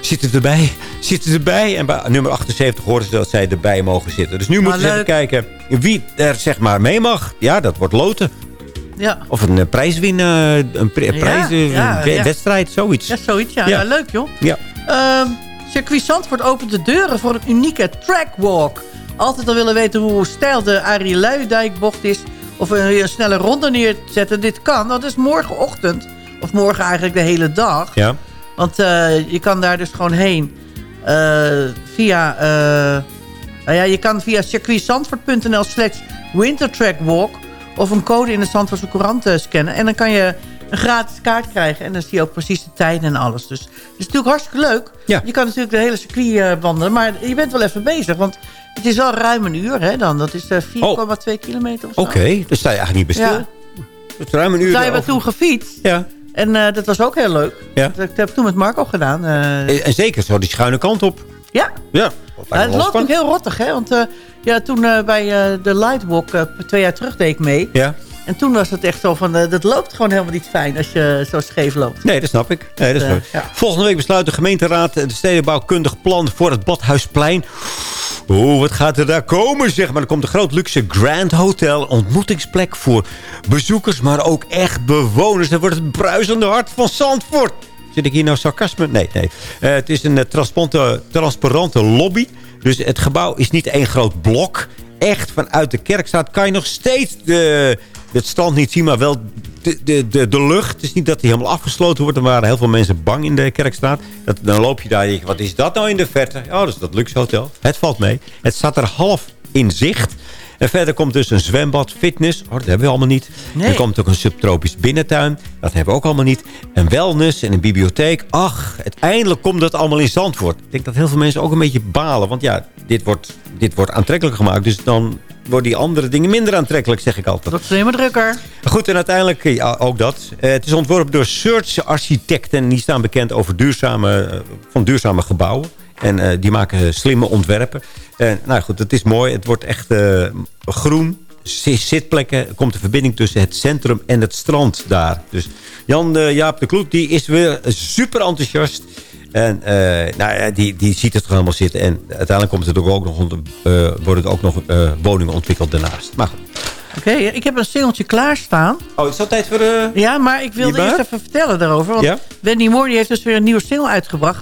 zitten erbij, zitten erbij. En bij nummer 78 hoorden ze dat zij erbij mogen zitten. Dus nu moeten ze even kijken wie er zeg maar mee mag. Ja, dat wordt loten. Ja. Of een eh, prijs winnen, een Ja, prijs, ja, een ja. wedstrijd, zoiets. Ja, zoiets. Ja, Ja. Ja, leuk joh. Ja. Ehm Circuit Zandvoort opent de deuren voor een unieke trackwalk. Altijd al willen weten hoe steil de Arie Luijendijkbocht is... of een, een snelle ronde neerzetten. Dit kan, dat is morgenochtend. Of morgen eigenlijk de hele dag. Ja. Want eh, je kan daar dus gewoon heen eh, via... eh, nou ja, je kan via circuitzandvoort.nl slash wintertrackwalk... of een code in de Zandvoortse Courant scannen. En dan kan je een gratis kaart krijgen. En dan zie je ook precies de tijden en alles. Dus het is natuurlijk hartstikke leuk. Ja. Je kan natuurlijk de hele circuit eh, wandelen. Maar je bent wel even bezig. Want het is wel ruim een uur hè, dan. Dat is eh, 4,2 kilometer of zo. Oké, daar sta je eigenlijk niet bij stil. Ja. Dat is ruim een uur. Daar hebben we over- toen gefietst. Ja. En eh, dat was ook heel leuk. Ja. Dat heb ik toen met Marco gedaan. eh. En, zeker zo die schuine kant op. ja. Ja. Ja, het loopt ook heel rottig, hè? Want eh, ja, toen eh, bij eh, de Lightwalk eh, twee jaar terug deed ik mee. Ja. En toen was het echt zo van, eh, dat loopt gewoon helemaal niet fijn als je zo scheef loopt. Nee, dat snap ik. Nee, dat Dus, snap eh, ja. Volgende week besluit de gemeenteraad het stedenbouwkundig plan voor het Badhuisplein. Oeh, wat gaat er daar komen, zeg maar. Er komt een groot luxe Grand Hotel, ontmoetingsplek voor bezoekers, maar ook echt bewoners. Dat wordt het bruisende hart van Zandvoort. Zit ik hier nou sarcasme? Nee, nee. Eh, het is een transparante, transparante lobby. Dus het gebouw is niet één groot blok. Echt vanuit de Kerkstraat kan je nog steeds de, het strand niet zien, maar wel de, de, de, de lucht. Het is niet dat die helemaal afgesloten wordt. Er waren heel veel mensen bang in de Kerkstraat. Dat, dan loop je daar en denk je, wat is dat nou in de verte? Ja, dat is dat luxe hotel. Het valt mee. Het staat er half in zicht. En verder komt dus een zwembad, fitness. Oh, dat hebben we allemaal niet. Er komt ook een subtropisch binnentuin. Dat hebben we ook allemaal niet. Een wellness en een bibliotheek. Ach, uiteindelijk komt dat allemaal in Zandvoort. Ik denk dat heel veel mensen ook een beetje balen. Want ja, dit wordt, dit wordt aantrekkelijk gemaakt. Dus dan worden die andere dingen minder aantrekkelijk, zeg ik altijd. Dat is helemaal drukker. Goed, en uiteindelijk ja, ook dat. Eh, het is ontworpen door Search Architecten. Die staan bekend over duurzame, eh, van duurzame gebouwen. En eh, die maken slimme ontwerpen. En nou goed, het is mooi. Het wordt echt groen. Zitplekken. Er komt een verbinding tussen het centrum en het strand daar. Dus Jan Jaap de Kloet die is weer super enthousiast. En eh, nou ja, die, die ziet het gewoon helemaal zitten. En uiteindelijk komt het ook, ook nog, eh, worden er ook nog eh, woningen ontwikkeld daarnaast. Maar goed. Oké, ik heb een singeltje klaarstaan. Oh, is dat tijd voor... de? Ja, maar ik wilde eerst even vertellen daarover. Want Ja? Wendy Moore heeft dus weer een nieuwe single uitgebracht.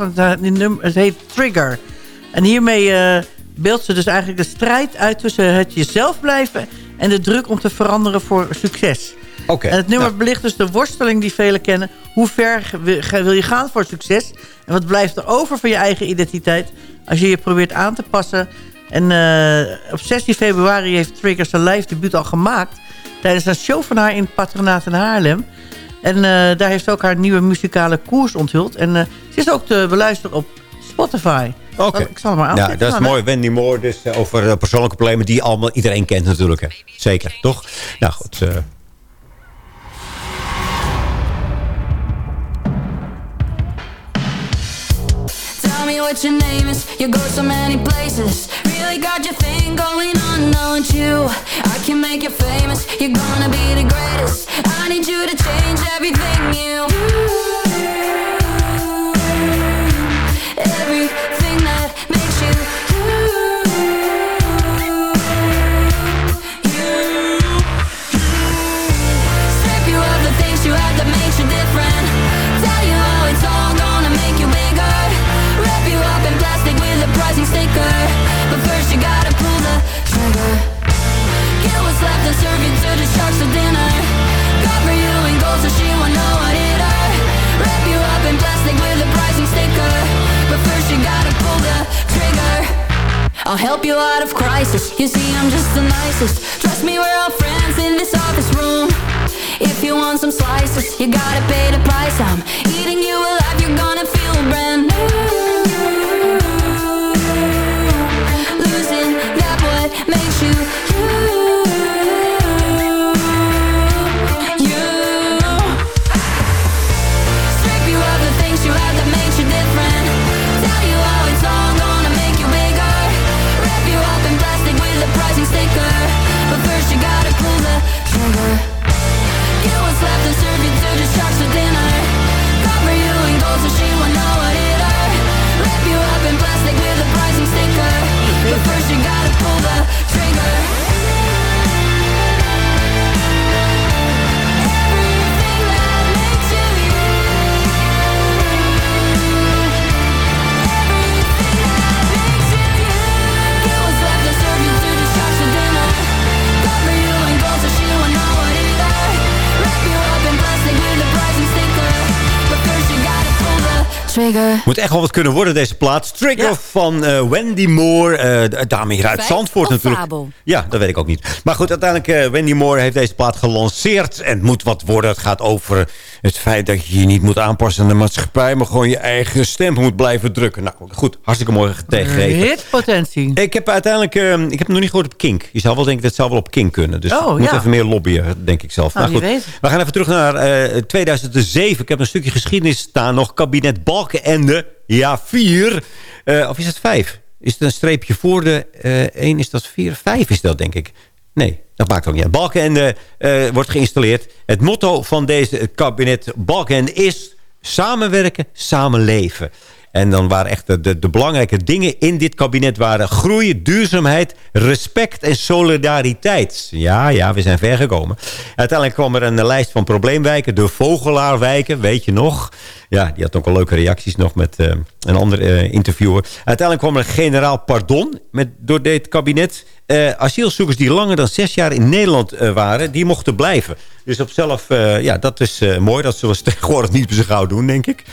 Het heet Trigger. En hiermee eh beeldt ze dus eigenlijk de strijd uit tussen het jezelf blijven... en de druk om te veranderen voor succes. Oké. En het nummer nou, belicht dus de worsteling die velen kennen. Hoe ver wil je gaan voor succes? En wat blijft er over van je eigen identiteit... als je je probeert aan te passen... En eh, op 16 februari heeft Trigger zijn live debuut al gemaakt... tijdens een show van haar in het patronaat in Haarlem. En eh, daar heeft ze ook haar nieuwe muzikale koers onthuld. En eh, ze is ook te beluisteren op Spotify. Oké. Ik zal hem maar Ja, aanzetten. dat is mooi. Wendy Moore, dus over persoonlijke problemen die allemaal iedereen kent natuurlijk. Hè. Zeker, toch? Nou goed. What your name is. You go so many places. Really got your thing going on, don't you? I can make you famous. You're gonna be the greatest. I need you to change everything you do. I'll help you out of crisis. You see, I'm just the nicest. Trust me, we're all friends in this office room. If you want some slices, you gotta pay the price. I'm eating you alive. You're gonna feel brand new. Moet echt wel wat kunnen worden, deze plaat. Trigger van eh, Wendy Moore. eh, de dame hier uit Feit Zandvoort natuurlijk. fabel? Ja, dat weet ik ook niet. Maar goed, uiteindelijk uh, Wendy Moore heeft deze plaat gelanceerd. En het moet wat worden. Het gaat over het feit dat je je niet moet aanpassen aan de maatschappij. Maar gewoon je eigen stempel moet blijven drukken. Nou goed, hartstikke mooi tegengegeven. Hitpotentie. Ik heb uiteindelijk, uh, ik heb het nog niet gehoord op Kink. Je zou wel denken, dat zou wel op Kink kunnen. Dus Oh, moet ja. even meer lobbyen, denk ik zelf. Nou, goed, weet. we gaan even terug naar eh, 2007. Ik heb een stukje geschiedenis staan nog. Kabinet Ja, vier. Eh, of is het vijf? Is het een streepje voor de eh één? Is dat vier? Vijf is dat, denk ik. Nee, dat maakt ook niet uit. Balkenende eh, wordt geïnstalleerd. Het motto van deze kabinet Balkenende is... samenwerken, samenleven. En dan waren echt de, de, belangrijke dingen in dit kabinet waren groei, duurzaamheid, respect en solidariteit. Ja, ja, we zijn ver gekomen. Uiteindelijk kwam er een lijst van probleemwijken. De Vogelaarwijken, weet je nog? Ja, die had ook al leuke reacties nog met uh, een andere uh, interviewer. Uiteindelijk kwam er generaal pardon met, door dit kabinet. Uh, asielzoekers die langer dan zes jaar in Nederland waren, die mochten blijven. Dus op zelf, ja, dat is mooi. Dat zullen ze tegenwoordig niet zo gauw doen, denk ik.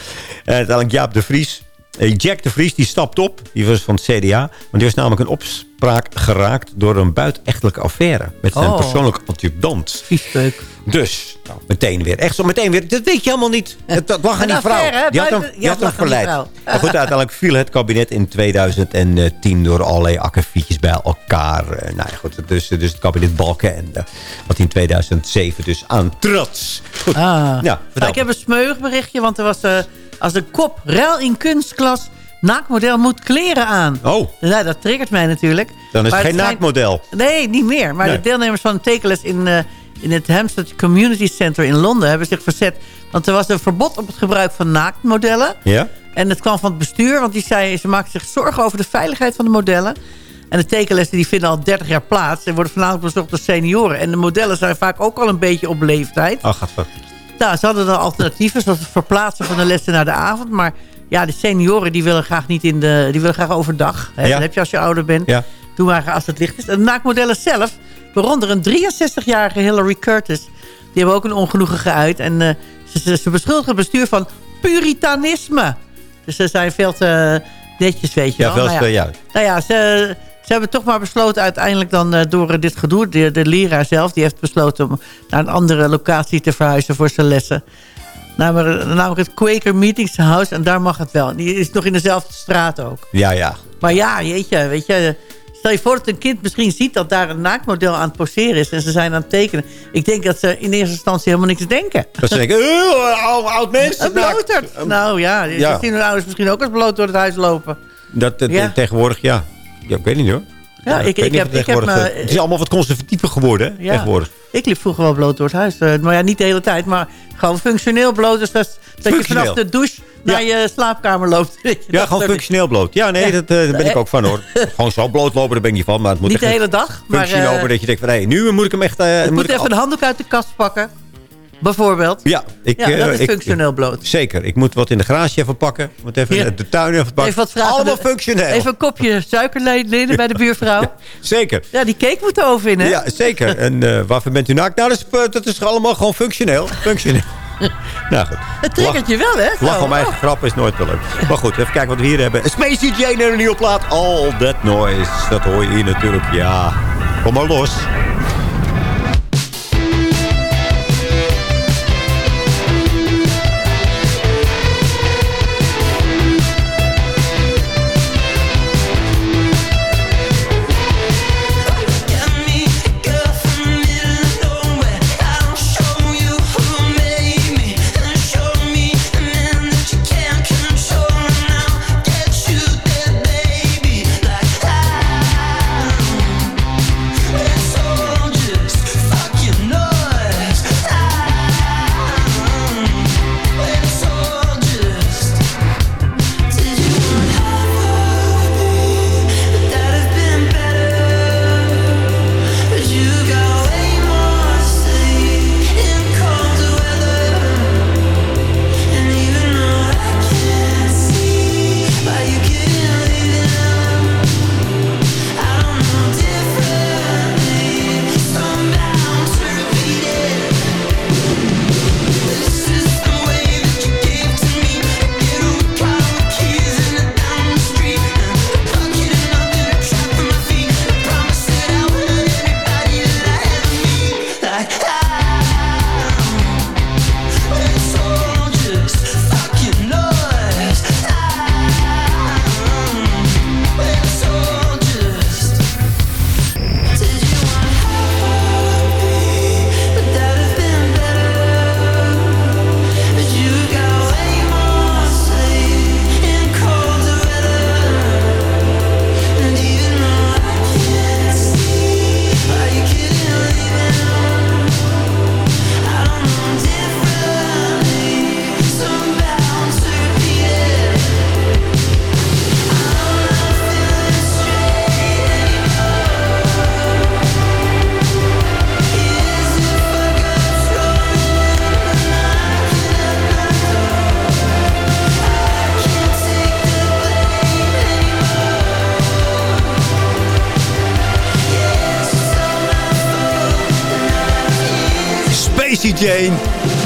uiteindelijk Jaap de Vries. Jack de Vries die stapt op. Die was van het CDA. Want die was namelijk een opspraak geraakt door een buitenechtelijke affaire. Met zijn Oh. persoonlijke adjudant. Viespeuk. Dus, nou, meteen weer. Echt zo meteen weer. Dat weet je helemaal niet. Het, dat lag aan die vrouw. affaire? Die had hem, die had hem verleid. Maar goed, uiteindelijk viel het kabinet in 2010 door allerlei akkefietjes bij elkaar. Eh, Nou ja, goed. Dus, dus het kabinet Balken. En, eh, wat in 2007 dus aantrad. Goed. Ah. Ja, Nou, ik heb een smeuig berichtje, want er was eh, als de kop ruil in kunstklas naakmodel moet kleren aan. Oh, Nou, dat triggert mij natuurlijk. dan is Maar het geen het schijnt- naakmodel. Nee, niet meer. Maar Nee. de deelnemers van tekenles in, eh, in het Hampstead Community Center in Londen hebben zich verzet. Want er was een verbod op het gebruik van naaktmodellen. Ja? En het kwam van het bestuur, want die zei, ze maakten zich zorgen over de veiligheid van de modellen. En de tekenlessen die vinden al 30 jaar plaats... en worden voornamelijk bezocht door senioren. En de modellen zijn vaak ook al een beetje op leeftijd. Oh. Nou, ze hadden dan alternatieven, zoals het verplaatsen van de lessen naar de avond. Maar ja, de senioren die willen graag niet in de, die willen graag overdag. Hè? Ja. Dat heb je als je ouder bent. Ja. Doe maar als het licht is. En de naakmodellen zelf, waaronder een 63-jarige Hillary Curtis... die hebben ook een ongenoegen geuit. En eh, ze, ze, beschuldigen het bestuur van puritanisme. Dus ze zijn veel te netjes, weet je Ja, wel. veel Nou te- ja. Nou ja, ze, ze hebben toch maar besloten uiteindelijk dan eh, door eh, dit gedoe... De, de leraar zelf, die heeft besloten om naar een andere locatie te verhuizen voor zijn lessen. Namelijk, namelijk het Quaker Meetings House en daar mag het wel. Die is nog in dezelfde straat ook. Ja, ja. Maar ja, jeetje, weet je... Stel je voor dat een kind misschien ziet dat daar een naaktmodel aan het poseren is... en ze zijn aan het tekenen. Ik denk dat ze in eerste instantie helemaal niks denken. Dat ze denken, "Eh, oud, oud mens. Een blooterd. Nou ja, ze Ja. zien hun ouders misschien ook als bloot door het huis lopen. Dat, dat Ja. tegenwoordig, ja. Ja. Ik weet niet hoor. Ja, ik- ik heb- ik heb me- eh, Het is allemaal wat conservatiever geworden, Ja. tegenwoordig. Ik liep vroeger wel bloot door het huis. eh, maar ja, niet de hele tijd. Maar gewoon functioneel bloot. Dus dat, dat je vanaf de douche naar je slaapkamer loopt. Je, Ja, gewoon functioneel bloot. Ja, nee, Ja. dat, eh, daar ben ik ook van hoor. gewoon zo bloot lopen, daar ben ik niet van. Maar het moet Niet de hele dag, maar, Functioneel over dat je denkt van, hé, nu moet ik hem echt... Ik moet ik even een handdoek uit de kast pakken. Bijvoorbeeld. Ja, ik, Ja, dat eh, is ik- functioneel bloot. Zeker. Ik moet wat in de garage even pakken. Ik moet even Ja. de tuin even pakken. Even wat vragen. Allemaal de- functioneel. Even een kopje suiker le- lenen bij de buurvrouw. Zeker. Ja, die cake moet de oven in, hè? Ja, zeker. En eh, waarvoor bent u naakt? Nou, dat is, eh, dat is allemaal gewoon functioneel. Functioneel. nou goed. Het triggert je wel, hè? zo. Lach om mijn eigen grap is nooit wel leuk. Maar goed, even kijken wat we hier hebben. Spacey Jane en een nieuwe plaat. All That Noise. Dat hoor je hier natuurlijk. Ja, kom maar los.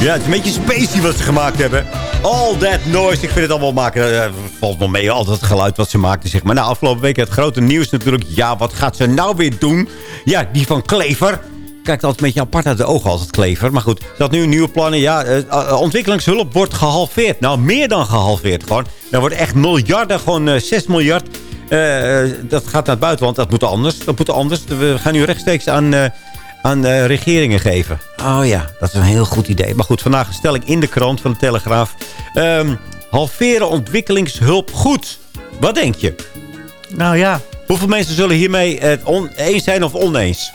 Ja, het is een beetje spacey wat ze gemaakt hebben. All that noise. Ik vind het allemaal maken. eh, valt wel mee, altijd het geluid wat ze maakten. Zeg maar. Nou, afgelopen week het grote nieuws natuurlijk. Ja, wat gaat ze nou weer doen? Ja, die van Klever. Kijkt altijd een beetje apart uit de ogen als het Klever. Maar goed, had nu nieuwe plannen. Ja, eh, eh, ontwikkelingshulp wordt gehalveerd. Nou, meer dan gehalveerd gewoon. Er wordt echt miljarden, gewoon eh, 6 miljard. Dat gaat naar het buitenland. Dat moet anders. Dat moet anders. We gaan nu rechtstreeks aan... aan regeringen geven. Oh ja, dat is een heel goed idee. Maar goed, vandaag een stelling in de krant van de Telegraaf. Ehm, halveren ontwikkelingshulp goed. Wat denk je? Nou ja. Hoeveel mensen zullen hiermee het eens zijn of oneens?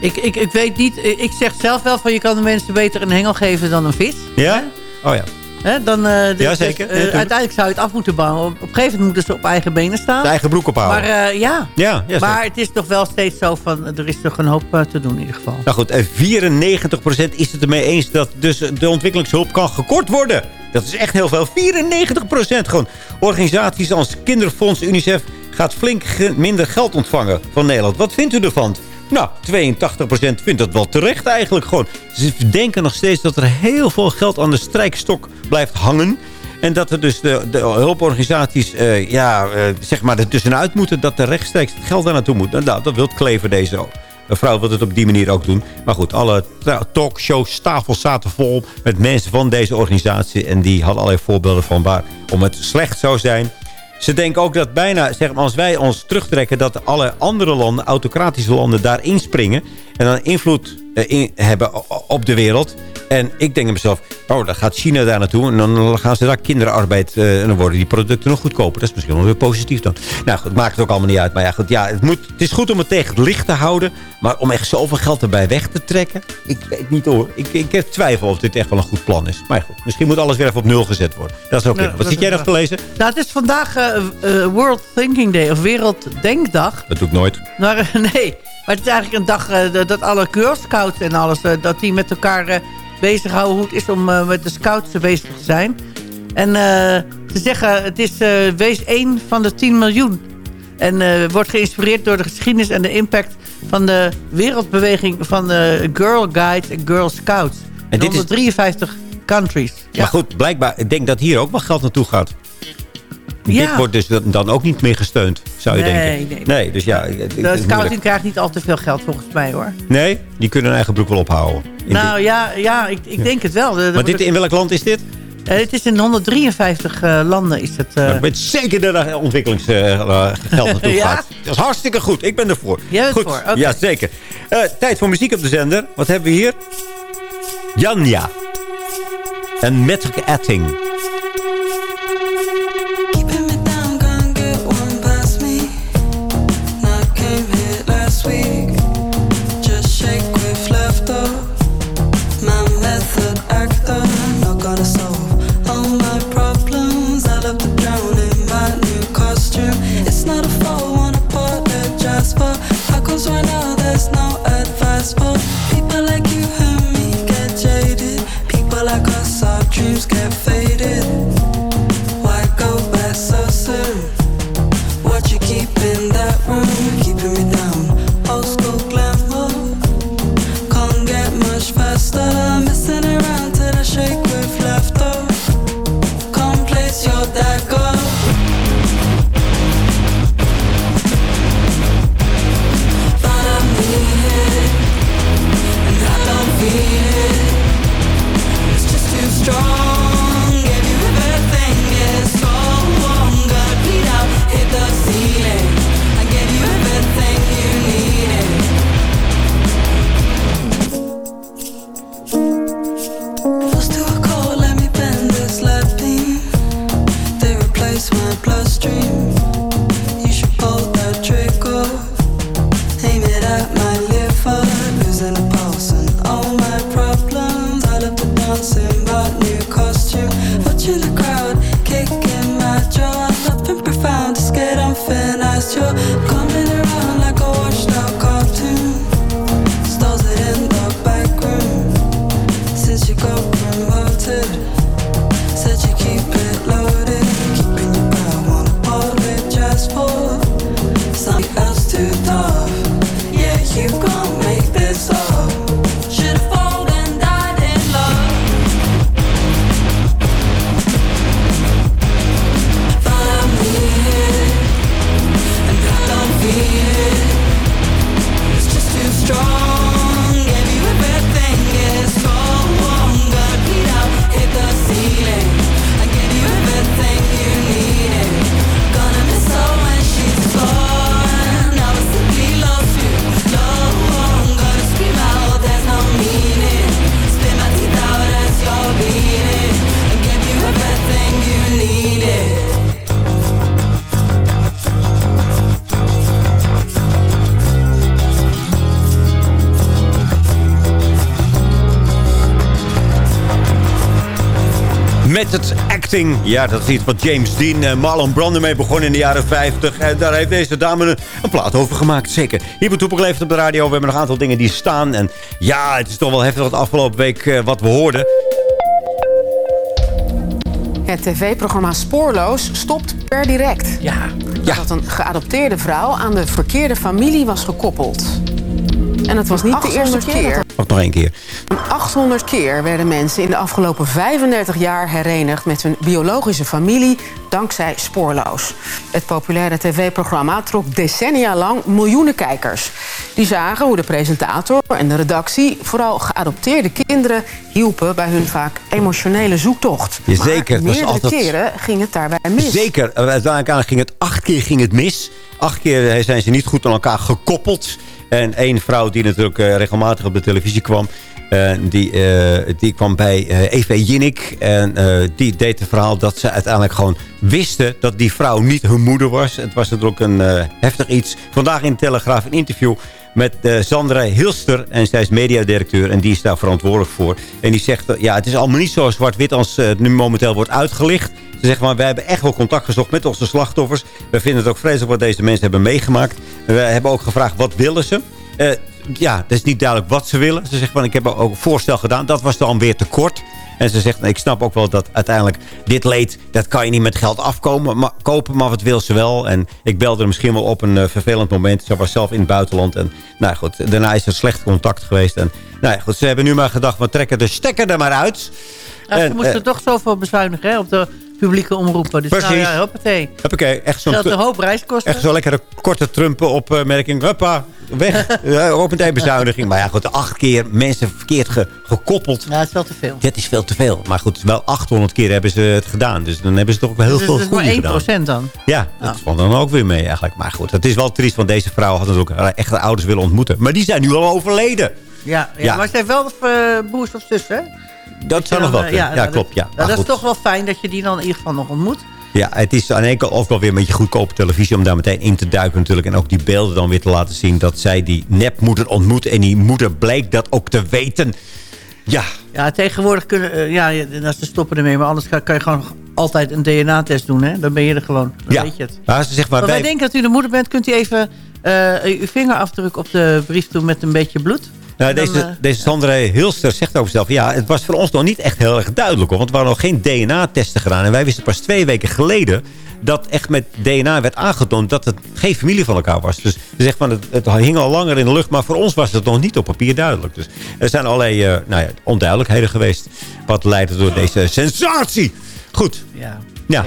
Ik, ik, ik weet niet. Ik zeg zelf wel van je kan de mensen beter een hengel geven dan een vis. Ja? Oh ja. Hè, dan, eh, dus- Ja, dus, zeker. eh, Ja, tuurlijk. uiteindelijk zou je het af moeten bouwen. Op, een gegeven moment moeten ze op eigen benen staan. De eigen broek ophouden. Maar eh, ja. Ja, ja, maar het is toch wel steeds zo van... er is toch een hoop eh, te doen in ieder geval. Nou goed, en 94% is het ermee eens dat dus de ontwikkelingshulp kan gekort worden. Dat is echt heel veel. 94% gewoon. Organisaties als Kinderfonds, UNICEF gaat flink minder geld ontvangen van Nederland. Wat vindt u ervan? Nou, 82% vindt dat wel terecht eigenlijk gewoon. Ze denken nog steeds dat er heel veel geld aan de strijkstok blijft hangen. En dat er dus de, de hulporganisaties eh, ja, eh, zeg maar er tussenuit moeten... dat er rechtstreeks geld daar naartoe moet. Nou, dat wil Klever deze een vrouw wil het op die manier ook doen. Maar goed, alle talkshows, tafels zaten vol met mensen van deze organisatie. En die hadden allerlei voorbeelden van waarom het slecht zou zijn. Ze denken ook dat bijna, zeg maar, als wij ons terugtrekken... dat alle andere landen, autocratische landen, daar inspringen... en dan invloed eh, hebben op de wereld. En ik denk aan mezelf, oh, dan gaat China daar naartoe... en dan gaan ze daar kinderarbeid... eh, en dan worden die producten nog goedkoper. Dat is misschien wel weer positief dan. Nou, goed, maakt het ook allemaal niet uit. Maar ja, goed, ja het, moet, het is goed om het tegen het licht te houden... maar om echt zoveel geld erbij weg te trekken... ik weet niet hoor. Ik, ik heb twijfel of dit echt wel een goed plan is. Maar goed, misschien moet alles weer even op nul gezet worden. Dat is ook. Wat zit jij nog te lezen? Nou, het is vandaag eh, eh, World Thinking Day, of Werelddenkdag. Dat doe ik nooit. Maar, eh, nee, maar het is eigenlijk een dag dat- alle Girl Scouts en alles... dat die met elkaar bezighouden hoe het is om eh, met de scouts bezig te zijn. En eh, ze zeggen, het is eh, wees één van de 10 miljoen. En wordt geïnspireerd door de geschiedenis en de impact van de wereldbeweging van de Girl Guides en Girl Scouts. En dit is- 153 countries. Maar goed, blijkbaar, ik denk dat hier ook wel geld naartoe gaat. Ja. Dit wordt dus dan- ook niet meer gesteund, zou je Nee, denken. nee, nee. dus ja. is De scouting krijgt niet al te veel geld volgens mij hoor. Nee, die kunnen hun eigen broek wel ophouden. Nou ja, ja ik, ik denk het wel. De- de- maar dit, in welk land is dit? Eh, het is in 153 eh, landen is het. eh, Nou, ik weet zeker dat er ontwikkelingsgeld naartoe Ja? gaat. Dat is hartstikke goed. Ik ben ervoor. Jij bent goed. voor. Ja, zeker. Eh, tijd voor muziek op de zender. Wat hebben we hier? Janja. En Magic Atting. Dreams get faded. Acting. Ja, dat is iets wat James Dean en Marlon Brando mee begon in de jaren 50. En daar heeft deze dame een, een plaat over gemaakt, zeker. Hier bij Toepak leeft op de radio. We hebben nog een aantal dingen die staan. En ja, het is toch wel heftig de afgelopen week eh, wat we hoorden. Het tv-programma Spoorloos stopt per direct. Ja. Dat een geadopteerde vrouw aan de verkeerde familie was gekoppeld. En het was niet de eerste keer. Of nog één keer. 800 keer werden mensen in de afgelopen 35 jaar herenigd met hun biologische familie dankzij Spoorloos. Het populaire tv-programma trok decennia lang miljoenen kijkers. Die zagen hoe de presentator en de redactie vooral geadopteerde kinderen hielpen bij hun vaak emotionele zoektocht. Jazeker, Maar dat is meerdere altijd- keren ging het daarbij mis. Zeker. Eh, Uiteindelijk ging het acht keer ging het mis. Acht keer eh, zijn ze niet goed aan elkaar gekoppeld. En één vrouw die natuurlijk eh, regelmatig op de televisie kwam... eh, die, eh, die kwam bij eh Eva Jinnik. En die deed het verhaal dat ze uiteindelijk gewoon wisten... dat die vrouw niet hun moeder was. Het was natuurlijk een heftig iets. Vandaag in de Telegraaf een interview met Sandra Hilster. En zij is mediadirecteur en die is daar verantwoordelijk voor. En die zegt, ja, het is allemaal niet zo zwart-wit als het nu momenteel wordt uitgelicht. Ze zegt maar, wij hebben echt wel contact gezocht met onze slachtoffers. We vinden het ook vreselijk wat deze mensen hebben meegemaakt. We hebben ook gevraagd, wat willen ze? Eh, ja, het is niet duidelijk wat ze willen. Ze zegt van, ik heb ook een voorstel gedaan. Dat was dan weer te kort. En ze zegt, nou, ik snap ook wel dat uiteindelijk dit leed... dat kan je niet met geld afkomen, maar, kopen, maar wat wil ze wel? En ik belde er misschien wel op een eh, vervelend moment. Ze was zelf in het buitenland. En nou goed, daarna is er slecht contact geweest. En nou ja, goed, ze hebben nu maar gedacht, we trekken de stekker er maar uit. Ja, ze En, moesten eh, toch zoveel bezuinigen hè, op de publieke omroepen. Dus Precies. nou ja, hoppatee. Hoppakee, echt zo'n... Een hoop reiskosten. Echt zo'n lekkere korte Trump-opmerking. Huppa, weg. Ja, Op meteen bezuiniging. Maar ja, goed, acht keer mensen verkeerd ge- gekoppeld. Ja, dat is wel te veel. Dat is veel te veel. Maar goed, wel 800 keer hebben ze het gedaan. Dus dan hebben ze toch wel heel Dus veel het is maar goede gedaan. 1% dan. Ja, dat valt dan ook weer mee eigenlijk. Maar goed, het is wel triest, want deze vrouw had natuurlijk haar echte ouders willen ontmoeten. Maar die zijn nu al overleden. Ja, ja, Ja. maar ze heeft wel uh, broers of zussen, hè? Dat zou nog wel eh, kunnen. Ja, dat- klopt. Ja. nou, dat is toch wel fijn dat je die dan in ieder geval nog ontmoet. Ja, het is aan de ene kant ook wel weer een beetje goedkope televisie... om daar meteen in te duiken natuurlijk. En ook die beelden dan weer te laten zien... dat zij die nepmoeder ontmoet. En die moeder bleek dat ook te weten. Ja, Ja, tegenwoordig kunnen... eh, ja, nou, ze stoppen ermee. Maar anders kan, kan je gewoon altijd een DNA-test doen, hè? Dan ben je er gewoon. Dan ja. weet je het. Ze zegt maar, wij wij, denken dat u de moeder bent. Kunt u even eh, uw vingerafdruk op de brief doen met een beetje bloed? Nou, Dan, deze, eh, deze Sandra Hilster zegt over zichzelf... ja, het was voor ons nog niet echt heel erg duidelijk. Hoor, want er waren nog geen DNA-testen gedaan. En wij wisten pas twee weken geleden... dat echt met DNA werd aangetoond... dat het geen familie van elkaar was. Dus ze zegt van, het, het hing al langer in de lucht... maar voor ons was het nog niet op papier duidelijk. Dus er zijn allerlei eh, nou ja, onduidelijkheden geweest... wat leidde door deze sensatie. Goed. Ja, Ja.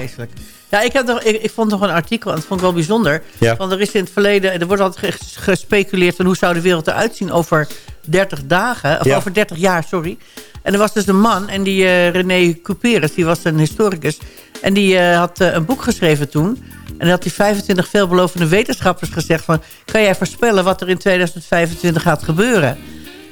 Ja, ik, heb nog, ik, ik vond nog een artikel, en dat vond ik wel bijzonder. Ja. Want er is in het verleden, er wordt altijd ge- gespeculeerd... van hoe zou de wereld eruit zien over 30 dagen, of Ja. over 30 jaar, sorry. En er was dus een man, en die eh, René Couperus, die was een historicus... en die eh, had eh, een boek geschreven toen... En dan had die 25 veelbelovende wetenschappers gezegd van... kan jij voorspellen wat er in 2025 gaat gebeuren?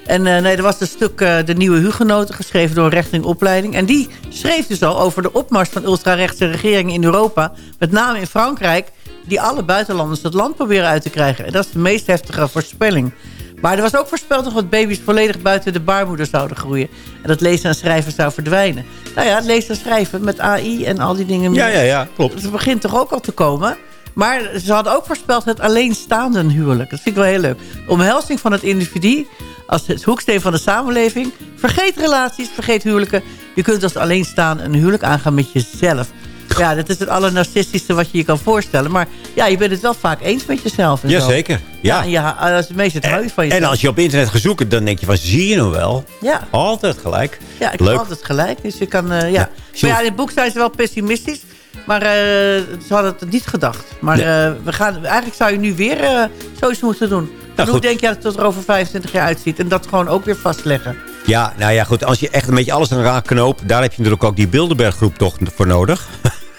En eh, nee, er was een stuk eh, De Nieuwe Hugenoten, geschreven door Rechting Opleiding. En die schreef dus al over de opmars van ultrarechtse regeringen in Europa. Met name in Frankrijk, die alle buitenlanders het land proberen uit te krijgen. En dat is de meest heftige voorspelling. Maar er was ook voorspeld nog dat baby's volledig buiten de baarmoeder zouden groeien. En dat lezen en schrijven zou verdwijnen. Nou ja, het lezen en schrijven met AI en al die dingen. Ja, ja, ja, klopt. Het begint toch ook al te komen. Maar ze hadden ook voorspeld het alleenstaande huwelijk. Dat vind ik wel heel leuk. De omhelzing van het individu als het hoeksteen van de samenleving. Vergeet relaties, vergeet huwelijken. Je kunt als alleenstaande een huwelijk aangaan met jezelf. Ja, dat is het allernarcistische wat je je kan voorstellen. Maar ja, je bent het wel vaak eens met jezelf. En. Jazeker. Ja. en ja, als het meeste het je van jezelf. En als je op internet gaat zoeken, dan denk je van, zie je nou wel? Ja. Altijd gelijk. Ja, ik Leuk. heb altijd gelijk. Dus je kan, eh, ja. Ja. Maar ja, in het boek zijn ze wel pessimistisch. Maar eh, ze hadden het niet gedacht. Maar Nee. eh, we gaan, eigenlijk zou je nu weer eh zoiets moeten doen. En hoe denk je dat het er over 25 jaar uitziet? En dat gewoon ook weer vastleggen. Ja, nou ja, goed. Als je echt een beetje alles aan elkaar knoopt... daar heb je natuurlijk ook die Bilderberggroep toch voor nodig.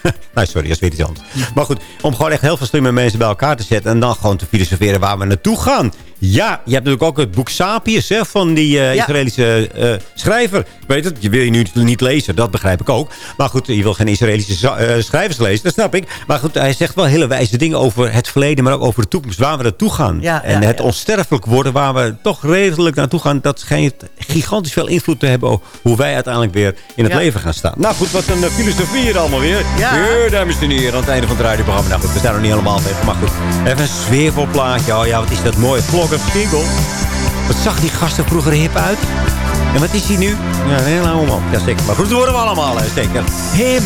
nou, sorry, dat is weer iets anders. Maar goed, om gewoon echt heel veel slimme mensen bij elkaar te zetten... en dan gewoon te filosoferen waar we naartoe gaan Ja, je hebt natuurlijk ook het boek Sapiens hè, van die eh. Israëlische eh, schrijver. Ik weet het, je wil je nu niet lezen, dat begrijp ik ook. Maar goed, je wil geen Israëlische eh, schrijvers lezen, dat snap ik. Maar goed, hij zegt wel hele wijze dingen over het verleden, maar ook over de toekomst, waar we naartoe gaan. Ja, en ja, het ja. onsterfelijk worden, waar we toch redelijk naartoe gaan, dat schijnt gigantisch veel invloed te hebben op hoe wij uiteindelijk weer in het leven gaan staan. Nou goed, wat een filosofie hier allemaal weer. Ja. Dames en heren, aan het einde van het radioprogramma. Nou goed, we zijn nog niet helemaal weg, maar goed. Even een sfeervolplaatje. Oh ja, wat is dat mooie. Vlog of Single. Wat zag die gasten vroeger hip uit? En wat is hij nu? Ja, een hele oude man. Jazeker. Maar goed, dat worden we allemaal, hè, zeker. Him.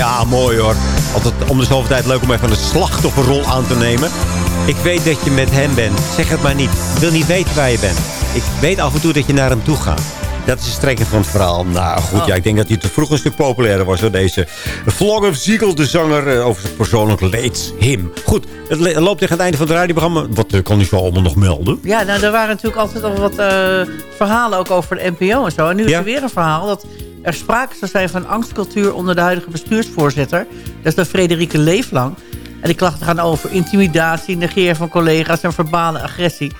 Ja, mooi hoor. Altijd om de zoveel tijd leuk om even een slachtofferrol aan te nemen. Ik weet dat je met hem bent. Zeg het maar niet. Ik wil niet weten waar je bent. Ik weet af en toe dat je naar hem toe gaat. Dat is de strekking van het verhaal. Nou goed, Oh. ja, ik denk dat hij te vroeg een stuk populairder was. Hoor, deze Vlog of Ziegel, de zanger eh, over zijn persoonlijk leed. Him. Goed, het loopt tegen het einde van het radioprogramma. Wat eh, kan u zo allemaal nog melden? Ja, nou, er waren natuurlijk altijd al wat eh, verhalen ook over de NPO en zo. En nu is Ja. er weer een verhaal dat er sprake zou zijn van angstcultuur onder de huidige bestuursvoorzitter. Dat is de Frederike Leeflang. En die klachten gaan over intimidatie, negeer van collega's en verbale agressie.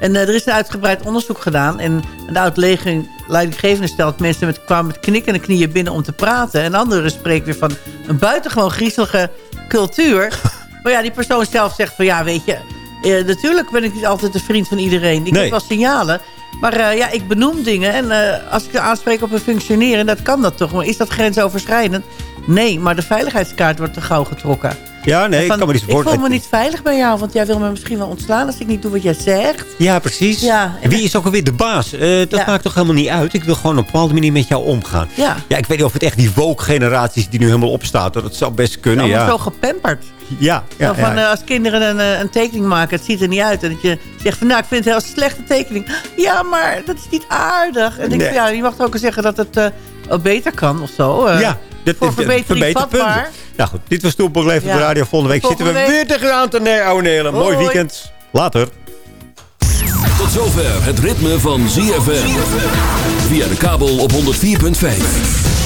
En eh, er is een uitgebreid onderzoek gedaan. En de oud-leidinggevende stelt mensen met, kwamen met knikkende knieën binnen om te praten. En anderen spreken weer van een buitengewoon griezelige cultuur. maar ja, die persoon zelf zegt van ja, weet je... eh, natuurlijk ben ik niet altijd de vriend van iedereen. Ik Nee. heb wel signalen. Maar eh, ja, ik benoem dingen. En eh, als ik ze aanspreek op een functioneren, dat kan dat toch. Maar is dat grensoverschrijdend? Nee, maar de veiligheidskaart wordt te gauw getrokken. Ja, nee, ik kan me niet ik voel me voorstellen. niet veilig bij jou, want jij wil me misschien wel ontslaan als ik niet doe wat jij zegt. Ja, precies. Ja, en- Wie is ook alweer de baas? Eh, dat Ja. maakt toch helemaal niet uit. Ik wil gewoon op een bepaalde manier met jou omgaan. Ja. Ja, ik weet niet of het echt die woke-generaties die nu helemaal opstaat. Dat zou best kunnen, Allemaal ja. zo gepamperd. Ja, van, ja. eh, als kinderen een, eh, een tekening maken, het ziet er niet uit. En dat je zegt van, nou, ik vind het een heel slechte tekening. Ja, maar dat is niet aardig. En ik denk Nee. van, ja, je mag toch ook zeggen dat het eh, beter kan of zo. eh. Ja. dit voor is verbetering vatbaar. Nou goed, dit was Toepak Leeft op de Ja. radio. Volgende week Volgende zitten we week. weer tegenaan te ne- ouwe Nelen. Mooi weekend. Later. Tot zover het ritme van ZFM. Via de kabel op 104.5.